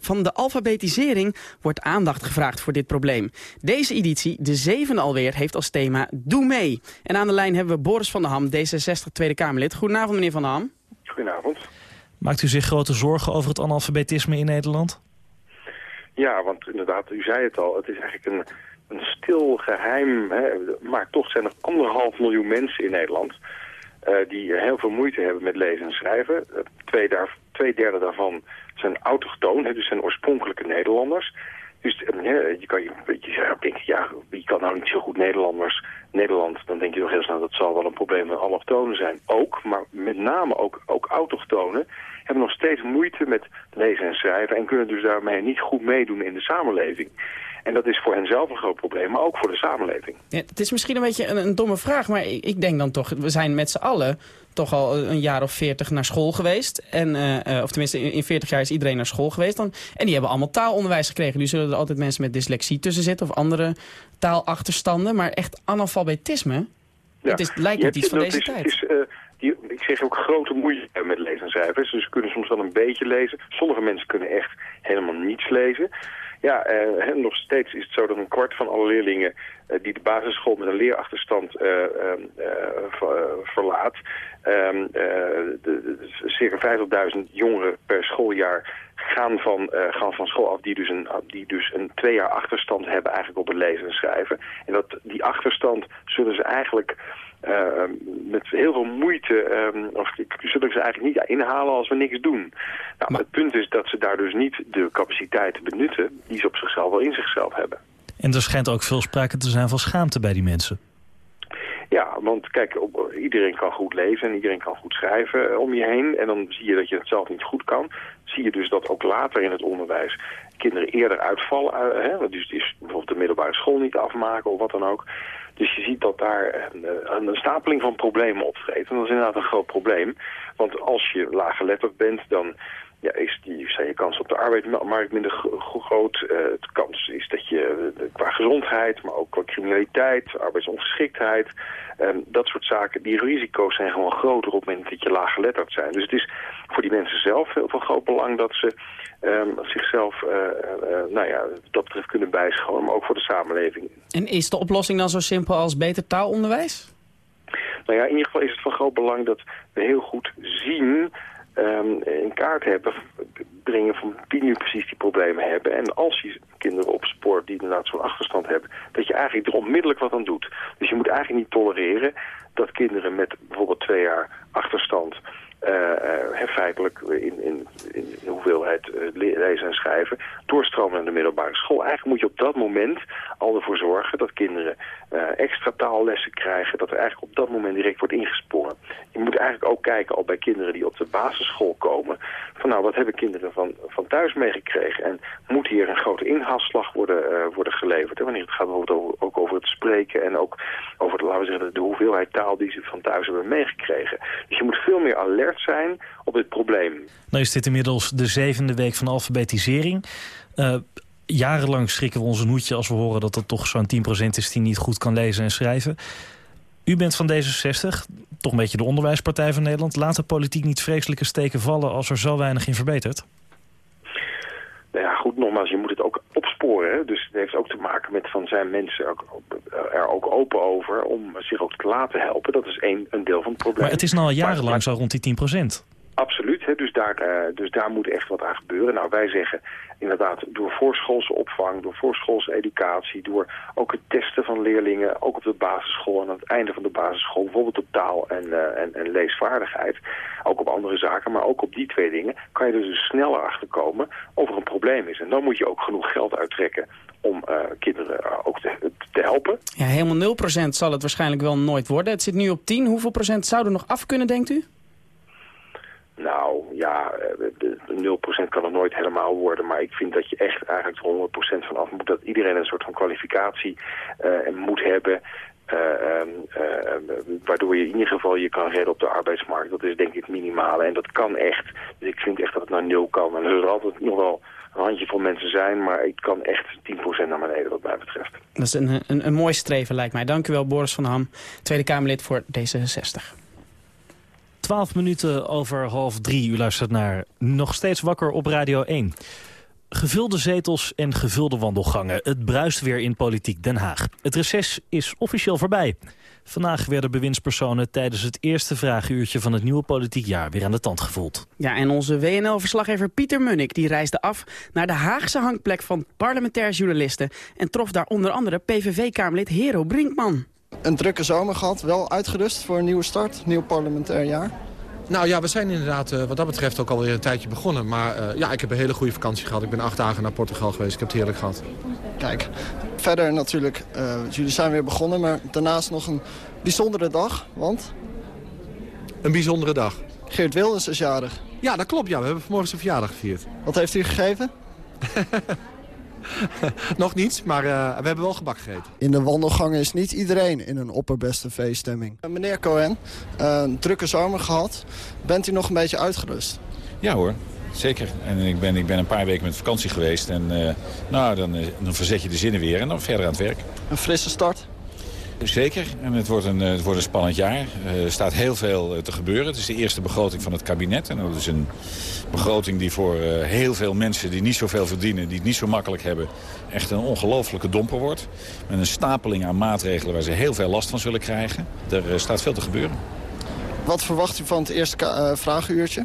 van de alfabetisering wordt aandacht gevraagd voor dit probleem. Deze editie, de zevende alweer, heeft als thema Doe mee. En aan de lijn hebben we Boris van der Ham, D66 Tweede Kamerlid. Goedenavond, meneer van der Ham. Goedenavond. Maakt u zich grote zorgen over het analfabetisme in Nederland? Ja, want inderdaad, u zei het al, het is eigenlijk een, een stil geheim. Hè, maar toch zijn er anderhalf miljoen mensen in Nederland... Uh, die heel veel moeite hebben met lezen en schrijven. Uh, twee, daar, twee, derde daarvan zijn autochtoon, hè, dus zijn oorspronkelijke Nederlanders. Dus uh, je kan je beetje denken, ja, wie kan nou niet zo goed Nederlanders... Nederland, dan denk je toch heel snel, dat zal wel een probleem van allochtonen zijn. Ook, maar met name ook, ook autochtonen hebben nog steeds moeite met lezen en schrijven... en kunnen dus daarmee niet goed meedoen in de samenleving. En dat is voor hen zelf een groot probleem, maar ook voor de samenleving. Ja, het is misschien een beetje een, een domme vraag, maar ik, ik, denk dan toch... we zijn met z'n allen toch al een jaar of veertig naar school geweest. En, uh, of tenminste, in veertig jaar is iedereen naar school geweest. Dan, en die hebben allemaal taalonderwijs gekregen. Nu zullen er altijd mensen met dyslexie tussen zitten... of andere taalachterstanden. Maar echt analfabetisme, ja. het is, lijkt niet iets van deze tijd. Is, uh, die, ik zeg ook grote moeite met lezen en schrijven. Dus ze kunnen soms wel een beetje lezen. Sommige mensen kunnen echt helemaal niets lezen. Ja, uh, nog steeds is het zo dat een kwart van alle leerlingen uh, die de basisschool met een leerachterstand uh, ver, verlaat, um, de, de, circa 50.000 jongeren per schooljaar gaan van, gaan van school af die dus, een, die dus een twee jaar achterstand hebben eigenlijk op het lezen en schrijven. En dat, die achterstand zullen ze eigenlijk uh, met heel veel moeite, um, of zullen ze eigenlijk niet inhalen als we niks doen. Nou, maar... Het punt is dat ze daar dus niet de capaciteiten benutten die ze op zichzelf wel in zichzelf hebben. En er schijnt ook veel sprake te zijn van schaamte bij die mensen. Ja, want kijk, iedereen kan goed lezen en iedereen kan goed schrijven uh, om je heen. En dan zie je dat je het zelf niet goed kan. Zie je dus dat ook later in het onderwijs kinderen eerder uitvallen. Uh, hè, dus, dus bijvoorbeeld de middelbare school niet afmaken of wat dan ook. Dus je ziet dat daar een, een, stapeling van problemen optreedt. En dat is inderdaad een groot probleem. Want als je laaggeletterd bent, dan, ja, is die, zijn je kansen op de arbeidsmarkt minder gro- groot. Eh, het kans is dat je eh, qua gezondheid, maar ook qua criminaliteit, arbeidsongeschiktheid, ehm, dat soort zaken, die risico's zijn gewoon groter op het moment dat je laaggeletterd zijn. Dus het is voor die mensen zelf heel van groot belang dat ze ehm, zichzelf, eh, eh, eh, nou ja, wat dat betreft kunnen bijscholen, maar ook voor de samenleving. En is de oplossing dan zo simpel als beter taalonderwijs? Nou ja, in ieder geval is het van groot belang dat we heel goed zien, ehm, in kaart hebben, brengen van wie nu precies die problemen hebben. En als je kinderen opspoort die inderdaad zo'n achterstand hebben, dat je eigenlijk er onmiddellijk wat aan doet. Dus je moet eigenlijk niet tolereren dat kinderen met bijvoorbeeld twee jaar achterstand eh, feitelijk in, in, in hoeveelheid eh, le- lezen en schrijven doorstromen naar de middelbare school. Eigenlijk moet je op dat moment al ervoor zorgen dat kinderen extra taallessen krijgen, dat er eigenlijk op dat moment direct wordt ingesprongen. Je moet eigenlijk ook kijken al bij kinderen die op de basisschool komen, van nou wat hebben kinderen van, van thuis meegekregen en moet hier een grote inhaalslag worden, worden geleverd. Wanneer het gaat over, ook over het spreken en ook over laten we zeggen, de hoeveelheid taal die ze van thuis hebben meegekregen. Dus je moet veel meer alert zijn op dit probleem. Nou is dit inmiddels de zevende week van alfabetisering. Eh, jarenlang schrikken we ons een hoedje als we horen dat er toch zo'n 10% is die niet goed kan lezen en schrijven. U bent van D66, toch een beetje de onderwijspartij van Nederland. Laat de politiek niet vreselijke steken vallen als er zo weinig in verbetert? Nou ja, goed, nogmaals, je moet het ook Hè? Dus het heeft ook te maken met van zijn mensen ook, er ook open over om zich ook te laten helpen. Dat is één, een deel van het probleem. Maar het is nou al jarenlang zo rond die 10%. Absoluut, hè? Dus, daar, eh, dus daar moet echt wat aan gebeuren. Nou, wij zeggen inderdaad door voorschoolse opvang, door voorschoolse educatie, door ook het testen van leerlingen, ook op de basisschool en aan het einde van de basisschool, bijvoorbeeld op taal en, eh, en, en leesvaardigheid, ook op andere zaken, maar ook op die twee dingen, kan je er dus sneller achter komen of er een probleem is. En dan moet je ook genoeg geld uittrekken om eh, kinderen ook te, te helpen. Ja, helemaal 0% zal het waarschijnlijk wel nooit worden. Het zit nu op 10. Hoeveel procent zou er nog af kunnen, denkt u? Nou ja, eh, de, de 0% kan het nooit helemaal worden. Maar ik vind dat je echt eigenlijk er 100% van af moet. Dat iedereen een soort van kwalificatie eh, moet hebben. eh, eh, waardoor je in ieder geval je kan redden op de arbeidsmarkt. Dat is denk ik het minimale. En dat kan echt. Dus ik vind echt dat het naar nul kan. En er zullen altijd nog wel een handjevol mensen zijn. Maar het kan echt 10% naar beneden wat mij betreft. Dat is een, een, een mooi streven, lijkt mij. Dank u wel, Boris van Ham, Tweede Kamerlid voor D66. 12 minuten over half drie. U luistert naar Nog Steeds Wakker op Radio 1. Gevulde zetels en gevulde wandelgangen. Het bruist weer in politiek Den Haag. Het reces is officieel voorbij. Vandaag werden bewindspersonen tijdens het eerste vragenuurtje van het nieuwe politiek jaar weer aan de tand gevoeld. Ja, en onze WNL-verslaggever Pieter Munnik die reisde af naar de Haagse hangplek van parlementair journalisten en trof daar onder andere PVV-Kamerlid Hero Brinkman. Een drukke zomer gehad, wel uitgerust voor een nieuwe start, nieuw parlementair jaar. Nou ja, we zijn inderdaad eh, wat dat betreft ook alweer een tijdje begonnen. Maar eh, ja, ik heb een hele goede vakantie gehad. Ik ben acht dagen naar Portugal geweest. Ik heb het heerlijk gehad. Kijk, verder natuurlijk, eh, jullie zijn weer begonnen, maar daarnaast nog een bijzondere dag, want... Een bijzondere dag. Geert Wilders is jarig. Ja, dat klopt. Ja. We hebben vanmorgen zijn verjaardag gevierd. Wat heeft hij gegeven? Nog niets, maar eh, we hebben wel gebak gegeten. In de wandelgangen is niet iedereen in een opperbeste feeststemming. Uh, meneer Cohen, uh, een drukke zomer gehad. Bent u nog een beetje uitgerust? Ja hoor, zeker. En ik ben, ik ben een paar weken met vakantie geweest. En uh, nou, dan, dan verzet je de zinnen weer en dan verder aan het werk. Een frisse start? Zeker. En het wordt een, het wordt een spannend jaar. Er staat heel veel te gebeuren. Het is de eerste begroting van het kabinet. En dat is een begroting die voor heel veel mensen die niet zoveel verdienen... die het niet zo makkelijk hebben, echt een ongelofelijke domper wordt. Met een stapeling aan maatregelen waar ze heel veel last van zullen krijgen. Er staat veel te gebeuren. Wat verwacht u van het eerste vragenuurtje?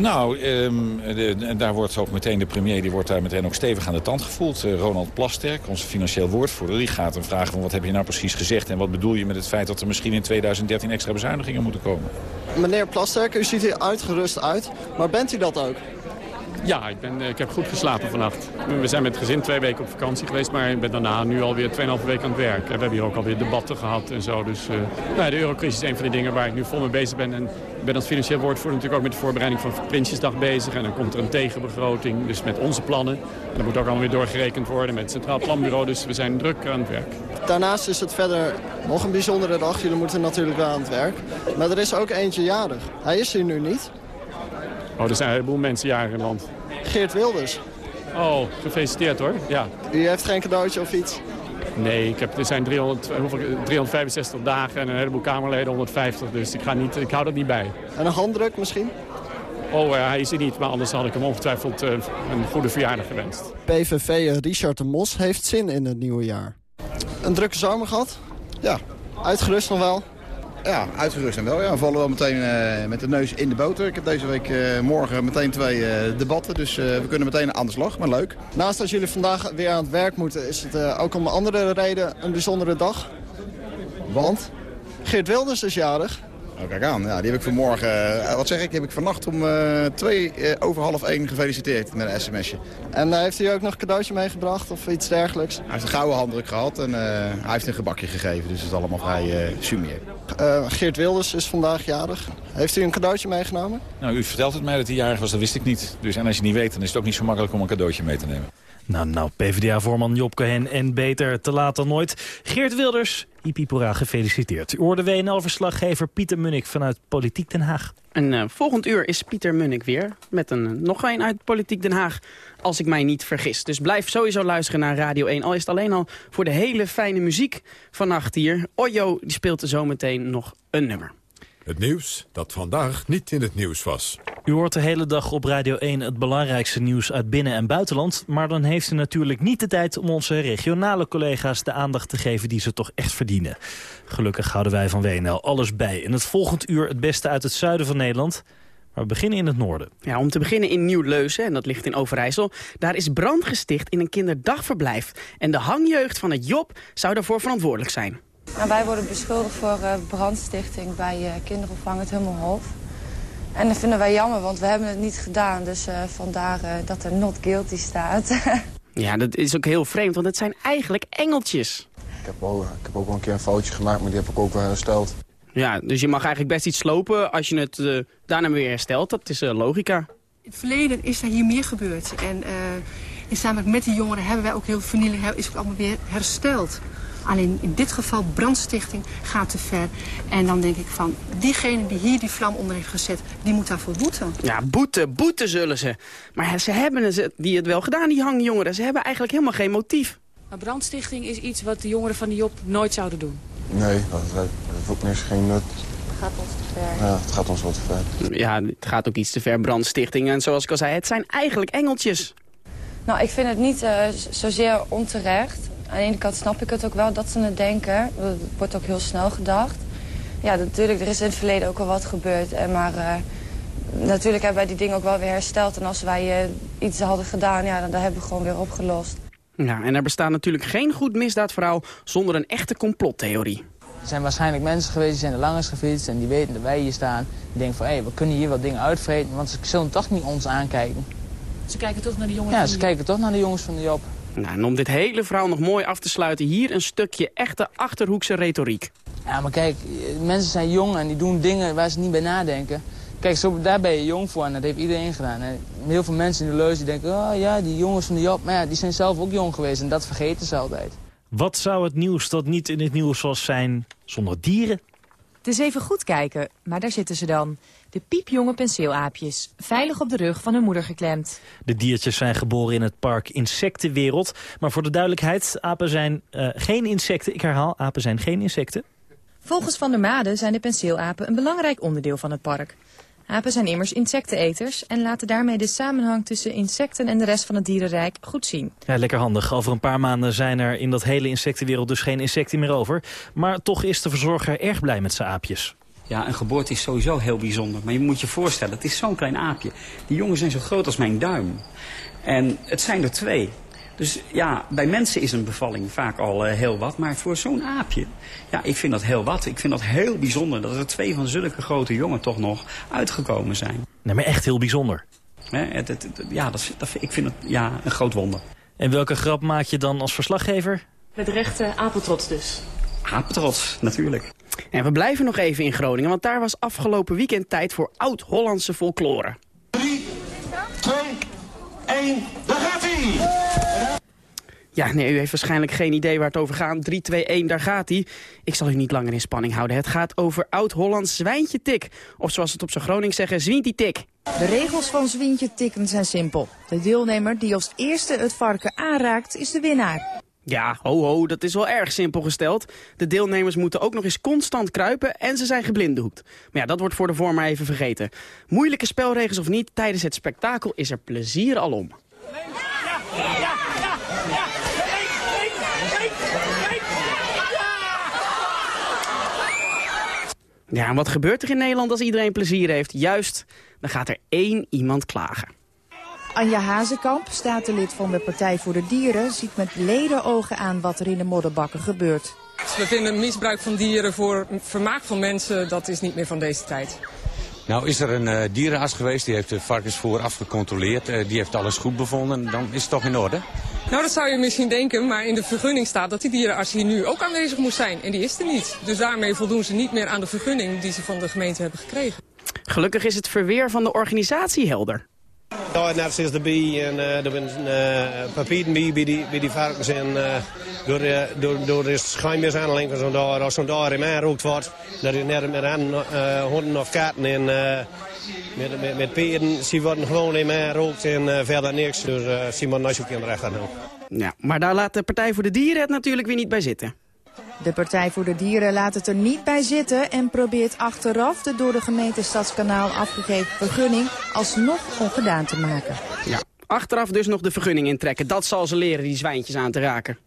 Nou, um, de, daar wordt ook meteen de premier die wordt daar meteen ook stevig aan de tand gevoeld. Uh, Ronald Plasterk, onze financieel woordvoerder, die gaat hem vragen van wat heb je nou precies gezegd... en wat bedoel je met het feit dat er misschien in 2013 extra bezuinigingen moeten komen. Meneer Plasterk, u ziet er uitgerust uit, maar bent u dat ook? Ja, ik, ben, ik heb goed geslapen vannacht. We zijn met het gezin twee weken op vakantie geweest, maar ik ben daarna nu alweer 2,5 weken aan het werk. We hebben hier ook alweer debatten gehad en zo. Dus uh, nou, de eurocrisis is een van de dingen waar ik nu vol mee bezig ben. En ik ben als financieel woordvoerder natuurlijk ook met de voorbereiding van Prinsjesdag bezig. En dan komt er een tegenbegroting, dus met onze plannen. En dat moet ook allemaal weer doorgerekend worden met het Centraal Planbureau. Dus we zijn druk aan het werk. Daarnaast is het verder nog een bijzondere dag. Jullie moeten natuurlijk wel aan het werk. Maar er is ook eentje jarig. Hij is hier nu niet. Oh, er zijn een heleboel mensen jarig in het land. Geert Wilders. Oh, gefeliciteerd hoor. Ja. U heeft geen cadeautje of iets? Nee, ik heb, er zijn 300, hoeveel, 365 dagen en een heleboel Kamerleden, 150. Dus ik, ga niet, ik hou dat niet bij. En een handdruk misschien? Oh, uh, hij is er niet, maar anders had ik hem ongetwijfeld uh, een goede verjaardag gewenst. PVV Richard de Mos heeft zin in het nieuwe jaar. Een drukke zomer gehad? Ja. Uitgerust nog wel? Ja, uitgerust en wel. Ja. We vallen wel meteen uh, met de neus in de boter. Ik heb deze week uh, morgen meteen twee uh, debatten, dus we kunnen meteen aan de slag. Maar leuk. Naast dat jullie vandaag weer aan het werk moeten, is het ook om een andere reden een bijzondere dag. Want? Geert Wilders is jarig. Oh, kijk aan. Ja, die heb ik vanmorgen, uh, wat zeg ik, die heb ik vannacht om uh, twee uh, over half één gefeliciteerd met een sms'je. En heeft hij ook nog een cadeautje meegebracht of iets dergelijks? Hij heeft een gouden handdruk gehad en hij heeft een gebakje gegeven, dus het is allemaal vrij sumier. Geert Wilders is vandaag jarig. Heeft u een cadeautje meegenomen? Nou, u vertelt het mij dat hij jarig was, dat wist ik niet. Dus en als je niet weet, dan is het ook niet zo makkelijk om een cadeautje mee te nemen. Nou, nou, PvdA-voorman Job Cohen en beter te laat dan nooit. Geert Wilders, Ipipora, gefeliciteerd. U WNL-verslaggever Pieter Munnik vanuit Politiek Den Haag. En uh, volgend uur is Pieter Munnik weer met een, uh, nog een uit Politiek Den Haag, als ik mij niet vergis. Dus blijf sowieso luisteren naar Radio 1, al is het alleen al voor de hele fijne muziek vannacht hier. Ojo, die speelt er zometeen nog een nummer. Het nieuws dat vandaag niet in het nieuws was. U hoort de hele dag op Radio 1 het belangrijkste nieuws uit binnen- en buitenland. Maar dan heeft u natuurlijk niet de tijd om onze regionale collega's de aandacht te geven die ze toch echt verdienen. Gelukkig houden wij van WNL alles bij. In het volgend uur het beste uit het zuiden van Nederland. Maar we beginnen in het noorden. Ja, om te beginnen in Nieuw-Leuzen, en dat ligt in Overijssel. Daar is brand gesticht in een kinderdagverblijf. En de hangjeugd van het Job zou daarvoor verantwoordelijk zijn. Nou, wij worden beschuldigd voor uh, brandstichting bij uh, kinderopvang het Hummelhof. En dat vinden wij jammer, want we hebben het niet gedaan. Dus uh, vandaar dat er not guilty staat. ja, dat is ook heel vreemd, want het zijn eigenlijk engeltjes. Ik heb, ook, ik heb ook wel een keer een foutje gemaakt, maar die heb ik ook wel hersteld. Ja, dus je mag eigenlijk best iets slopen als je het daarna weer herstelt. Dat is logica. In het verleden is er hier meer gebeurd. En in samen met die jongeren hebben wij ook heel vernieling, is ook allemaal weer hersteld. Alleen in dit geval brandstichting gaat te ver. En dan denk ik van, diegene die hier die vlam onder heeft gezet, die moet daarvoor boeten. Ja, boeten, boeten zullen ze. Maar ze hebben het, die het wel gedaan, die hangjongeren. Ze hebben eigenlijk helemaal geen motief. Maar brandstichting is iets wat de jongeren van de Job nooit zouden doen. Nee, dat heeft ook niks geen nut. Het gaat ons te ver. Ja, het gaat ons wat te ver. Ja, het gaat ook iets te ver, brandstichting. En zoals ik al zei, het zijn eigenlijk engeltjes. Nou, ik vind het niet uh, zozeer onterecht. Aan de ene kant snap ik het ook wel dat ze het denken. Er wordt ook heel snel gedacht. Ja, natuurlijk, er is in het verleden ook al wat gebeurd. En maar uh, natuurlijk hebben wij die dingen ook wel weer hersteld. En als wij uh, iets hadden gedaan, ja, dan, dan hebben we gewoon weer opgelost. Ja, en er bestaat natuurlijk geen goed misdaadverhaal zonder een echte complottheorie. Er zijn waarschijnlijk mensen geweest die zijn er langers gefietst en die weten dat wij hier staan. Die denken van, hé, hey, we kunnen hier wat dingen uitvreten, want ze zullen toch niet ons aankijken. Ze kijken toch naar de jongens ja, van ze kijken toch naar de jongens van de Job. Nou, en om dit hele verhaal nog mooi af te sluiten... hier een stukje echte Achterhoekse retoriek. Ja, maar kijk, mensen zijn jong en die doen dingen waar ze niet bij nadenken. Kijk, zo, daar ben je jong voor en dat heeft iedereen gedaan. En heel veel mensen in de leus die denken... oh ja, die jongens van de Job, maar ja, die zijn zelf ook jong geweest... en dat vergeten ze altijd. Wat zou het nieuws dat niet in het nieuws was zijn zonder dieren? Het is even goed kijken, maar daar zitten ze dan. De piepjonge penseelaapjes, veilig op de rug van hun moeder geklemd. De diertjes zijn geboren in het park Insectenwereld. Maar voor de duidelijkheid, apen zijn uh, geen insecten. Ik herhaal, apen zijn geen insecten. Volgens Van der Made zijn de penseelapen een belangrijk onderdeel van het park. Apen zijn immers insecteneters en laten daarmee de samenhang tussen insecten en de rest van het dierenrijk goed zien. Ja, lekker handig. Over een paar maanden zijn er in dat hele insectenwereld dus geen insecten meer over. Maar toch is de verzorger erg blij met zijn aapjes. Ja, een geboorte is sowieso heel bijzonder. Maar je moet je voorstellen, het is zo'n klein aapje. Die jongen zijn zo groot als mijn duim. En het zijn er twee. Dus ja, bij mensen is een bevalling vaak al uh, heel wat. Maar voor zo'n aapje, ja, ik vind dat heel wat. Ik vind dat heel bijzonder dat er twee van zulke grote jongen toch nog uitgekomen zijn. Nee, maar echt heel bijzonder. Hè, het, het, het, ja, dat, dat, ik vind het ja, een groot wonder. En welke grap maak je dan als verslaggever? Met rechte apetrots dus. Apetrots, natuurlijk. En we blijven nog even in Groningen, want daar was afgelopen weekend tijd voor oud-Hollandse folklore. 3, 2, 1, daar gaat hij! Ja, nee, u heeft waarschijnlijk geen idee waar het over gaat. 3, 2, 1, daar gaat hij. Ik zal u niet langer in spanning houden. Het gaat over oud-Hollands zwijntje tik. Of zoals het op zijn Gronings zeggen, zwientie tik. De regels van Zwientje tikken zijn simpel. De deelnemer die als eerste het varken aanraakt is de winnaar. Ja, ho ho, dat is wel erg simpel gesteld. De deelnemers moeten ook nog eens constant kruipen en ze zijn geblinddoekt. Maar ja, dat wordt voor de vorm maar even vergeten. Moeilijke spelregels of niet, tijdens het spektakel is er plezier alom. Ja, en wat gebeurt er in Nederland als iedereen plezier heeft? Juist, dan gaat er één iemand klagen. Anja Hazekamp, statenlid van de Partij voor de Dieren, ziet met ledenogen aan wat er in de modderbakken gebeurt. We vinden misbruik van dieren voor vermaak van mensen, dat is niet meer van deze tijd. Nou is er een uh, dierenarts geweest, die heeft de varkens gecontroleerd. Uh, die heeft alles goed bevonden, dan is het toch in orde? Nou, dat zou je misschien denken, maar in de vergunning staat dat die dierenarts hier nu ook aanwezig moest zijn. En die is er niet. Dus daarmee voldoen ze niet meer aan de vergunning die ze van de gemeente hebben gekregen. Gelukkig is het verweer van de organisatie helder. Ja, net zoals de bie en er zijn uh, papierenbie bij die, bij die varkens. En uh, door, door, door de schijnbeersaanleiding van zo'n daar, als zo'n daar in mij rookt wordt, dat is net met honden of katten en met, met, met peren, ze worden gewoon in mij rookt en verder niks. Dus uh, Simon Nasjoek in recht aan Ja, maar daar laat de Partij voor de Dieren het natuurlijk weer niet bij zitten. De Partij voor de Dieren laat het er niet bij zitten en probeert achteraf de door de gemeente Stadskanaal afgegeven vergunning alsnog ongedaan te maken. Ja, achteraf dus nog de vergunning intrekken. Dat zal ze leren die zwijntjes aan te raken.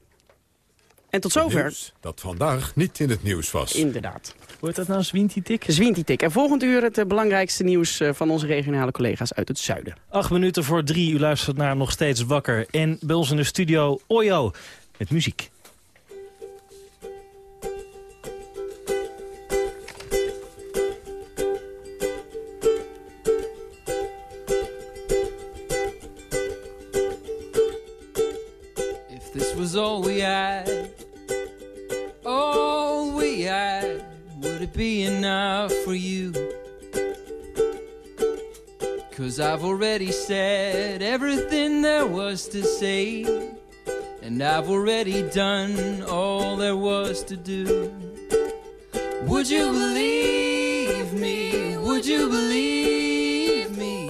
En tot zover. Nieuws dat vandaag niet in het nieuws was. Inderdaad. Wordt dat nou Zwintitik? Zwintitik. En volgend uur het belangrijkste nieuws van onze regionale collega's uit het zuiden. Acht minuten voor drie. U luistert naar Nog Steeds Wakker. En bij ons in de studio Ojo met muziek. Was all we had, all we had, would it be enough for you? Cause I've already said everything there was to say, and I've already done all there was to do. Would you believe me? Would you believe me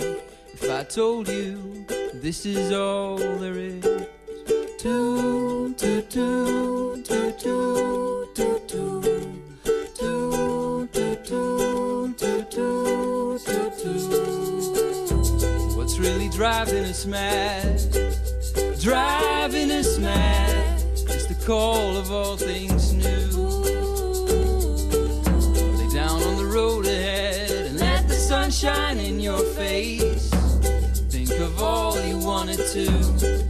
if I told you this is all there is? What's really driving us mad? Driving us mad is the call of all things new. Lay down on the road ahead and let the sun shine in your face. Think of all you wanted to.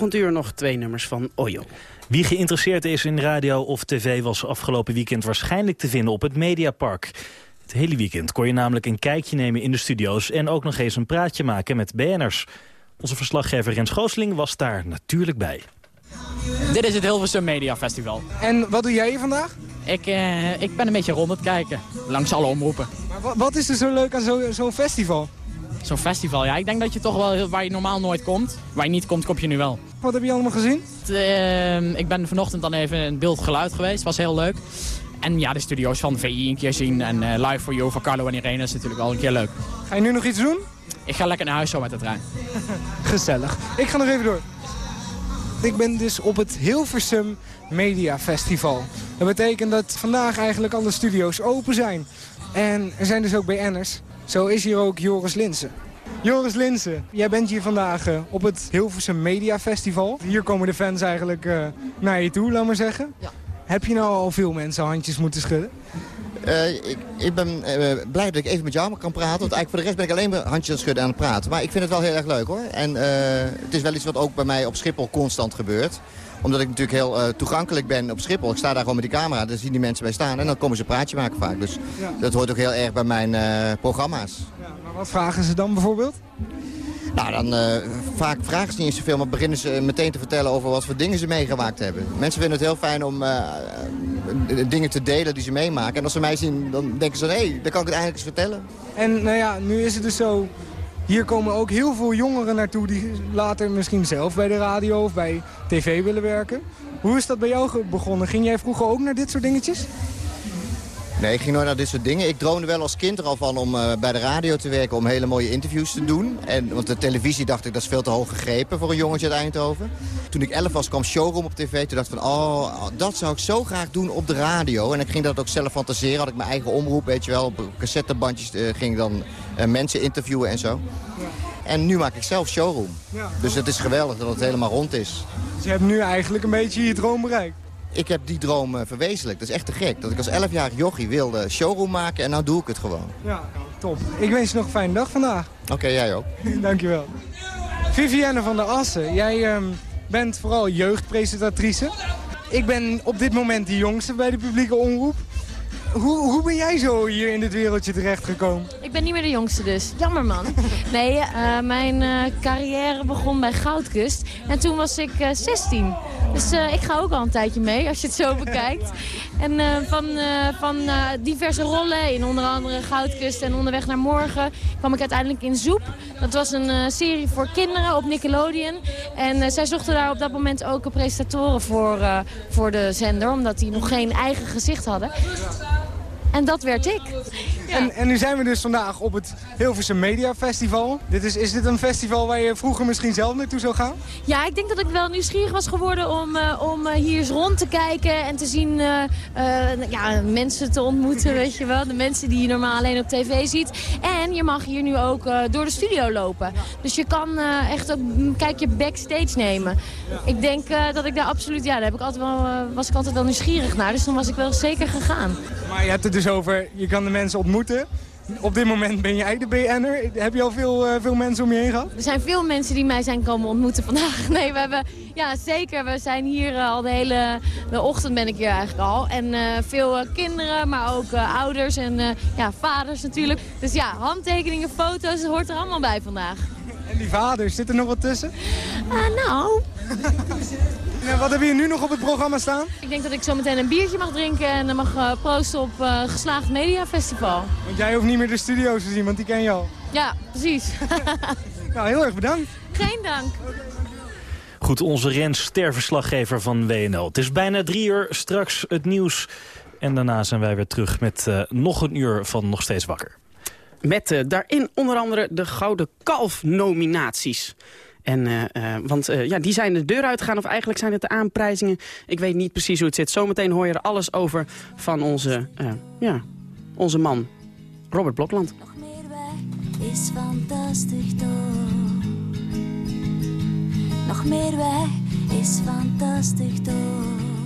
Volgend uur nog twee nummers van Oyo. Wie geïnteresseerd is in radio of tv was afgelopen weekend waarschijnlijk te vinden op het Mediapark. Het hele weekend kon je namelijk een kijkje nemen in de studio's en ook nog eens een praatje maken met BN'ers. Onze verslaggever Rens Goosling was daar natuurlijk bij. Dit is het Hilversum Media Festival. En wat doe jij hier vandaag? Ik, eh, ik ben een beetje rond het kijken, langs alle omroepen. Maar wa- wat is er zo leuk aan zo- zo'n festival? Zo'n festival, ja, ik denk dat je toch wel, waar je normaal nooit komt, waar je niet komt, kom je nu wel. Wat heb je allemaal gezien? Het, eh, ik ben vanochtend dan even in beeld geluid geweest, was heel leuk. En ja, de studio's van VI een keer zien en eh, Live for You van Carlo en Irene is natuurlijk wel een keer leuk. Ga je nu nog iets doen? Ik ga lekker naar huis zo met de trein. Gezellig. Ik ga nog even door. Ik ben dus op het Hilversum Media Festival. Dat betekent dat vandaag eigenlijk alle studio's open zijn. En er zijn dus ook BN'ers. Zo is hier ook Joris Linsen. Joris Linsen, jij bent hier vandaag eh, op het Hilversum Media Festival. Hier komen de fans eigenlijk eh, naar je toe, laat maar zeggen. Heb je nou al veel mensen handjes moeten schudden? Eh, ik, ik ben blij dat ik even met jou kan praten. Want eigenlijk voor de rest ben ik alleen maar handjes aan het schudden aan het praten. Maar ik vind het wel heel erg leuk hoor. En het is wel iets wat ook bij mij op Schiphol constant gebeurt. Omdat ik natuurlijk heel toegankelijk ben op Schiphol. Ik sta daar gewoon met die camera, daar zien die mensen mij staan. En dan komen ze een praatje maken vaak. Dus Ja. dat hoort ook heel erg bij mijn programma's. Wat vragen ze dan bijvoorbeeld? Nou, dan eh, vaak vragen ze niet eens zoveel, maar beginnen ze meteen te vertellen over wat voor dingen ze meegemaakt hebben. Mensen vinden het heel fijn om eh, eh, dingen te delen die ze meemaken. En als ze mij zien, dan denken ze, hé, hey, dan kan ik het eindelijk eens vertellen. En nou ja, nu is het dus zo... Hier komen ook heel veel jongeren naartoe die later misschien zelf bij de radio of bij tv willen werken. Hoe is dat bij jou begonnen? Ging jij vroeger ook naar dit soort dingetjes? Nee, ik ging nooit naar dit soort dingen. Ik droomde wel als kind er al van om eh, bij de radio te werken, om hele mooie interviews te doen. En, want de televisie dacht ik, dat is veel te hoog gegrepen voor een jongetje uit Eindhoven. Toen ik 11 was, kwam Showroom op tv. Toen dacht ik van, oh, dat zou ik zo graag doen op de radio. En ik ging dat ook zelf fantaseren. Had ik mijn eigen omroep, weet je wel. Op cassettebandjes eh, ging ik dan eh, mensen interviewen en zo. En nu maak ik zelf Showroom. Ja. Dus het is geweldig dat het helemaal rond is. Dus je hebt nu eigenlijk een beetje je droom bereikt. Ik heb die droom eh, verwezenlijkt. Dat is echt te gek. Dat ik als 11-jarig jochie wilde showroom maken en nou doe ik het gewoon. Ja, top. Ik wens je nog een fijne dag vandaag. Oké, jij ook. Dankjewel. Vivienne van der Assen, jij ehm, bent vooral jeugdpresentatrice. Ik ben op dit moment de jongste bij de publieke omroep. Hoe, hoe ben jij zo hier in dit wereldje terechtgekomen? Ik ben niet meer de jongste dus. Jammer man. Nee, eh, mijn eh, carrière begon bij Goudkust. En toen was ik eh 16. Dus ik ga ook al een tijdje mee als je het zo bekijkt. En van, van diverse rollen in onder andere Goudkust en Onderweg naar Morgen... kwam ik uiteindelijk in Zoep. Dat was een serie voor kinderen op Nickelodeon. En zij zochten daar op dat moment ook presentatoren voor, voor de zender... omdat die nog geen eigen gezicht hadden. En dat werd ik. En, en nu zijn we dus vandaag op het Hilversum Media Festival. Dit is, is dit een festival waar je vroeger misschien zelf naartoe zou gaan? Ja, ik denk dat ik wel nieuwsgierig was geworden om, eh, om eh, hier eens rond te kijken en te zien eh, eh, ja, mensen te ontmoeten, weet je wel. De mensen die je normaal alleen op tv ziet. En je mag hier nu ook eh, door de studio lopen. Dus je kan eh, echt ook een kijkje backstage nemen. Ik denk eh, dat ik daar absoluut, ja, daar heb ik altijd wel, was ik altijd wel nieuwsgierig naar. Dus dan was ik wel zeker gegaan. Maar je hebt het dus over, je kan de mensen ontmoeten. Op dit moment ben jij de BN'er. Heb je al veel, eh, veel mensen om je heen gehad? Er zijn veel mensen die mij zijn komen ontmoeten vandaag. Nee, we hebben, ja zeker, we zijn hier eh, al de hele de ochtend ben ik hier eigenlijk al. En eh, veel kinderen, maar ook ouders en ja, vaders natuurlijk. Dus ja, handtekeningen, foto's, dat hoort er allemaal bij vandaag. En die vaders, zit er nog wat tussen? Nou, Ja, wat heb je nu nog op het programma staan? ik denk dat ik zo meteen een biertje mag drinken en dan mag eh, proosten op eh geslaagd mediafestival. Want jij hoeft niet meer de studio's te zien, want die ken je al. Ja, precies. Nou, heel erg bedankt. Geen dank. Goed, onze Rens sterverslaggever van WNL. Het is bijna drie uur, straks het nieuws. En daarna zijn wij weer terug met eh, nog een uur van Nog Steeds Wakker. Met eh, daarin onder andere de Gouden Kalf-nominaties. En, eh, eh, want eh, ja, die zijn de deur uitgegaan, of eigenlijk zijn het de aanprijzingen. Ik weet niet precies hoe het zit. Zometeen hoor je er alles over van onze, ja, onze man, Robert Blokland. is fantastisch toch. Nog meer wij is fantastisch toch.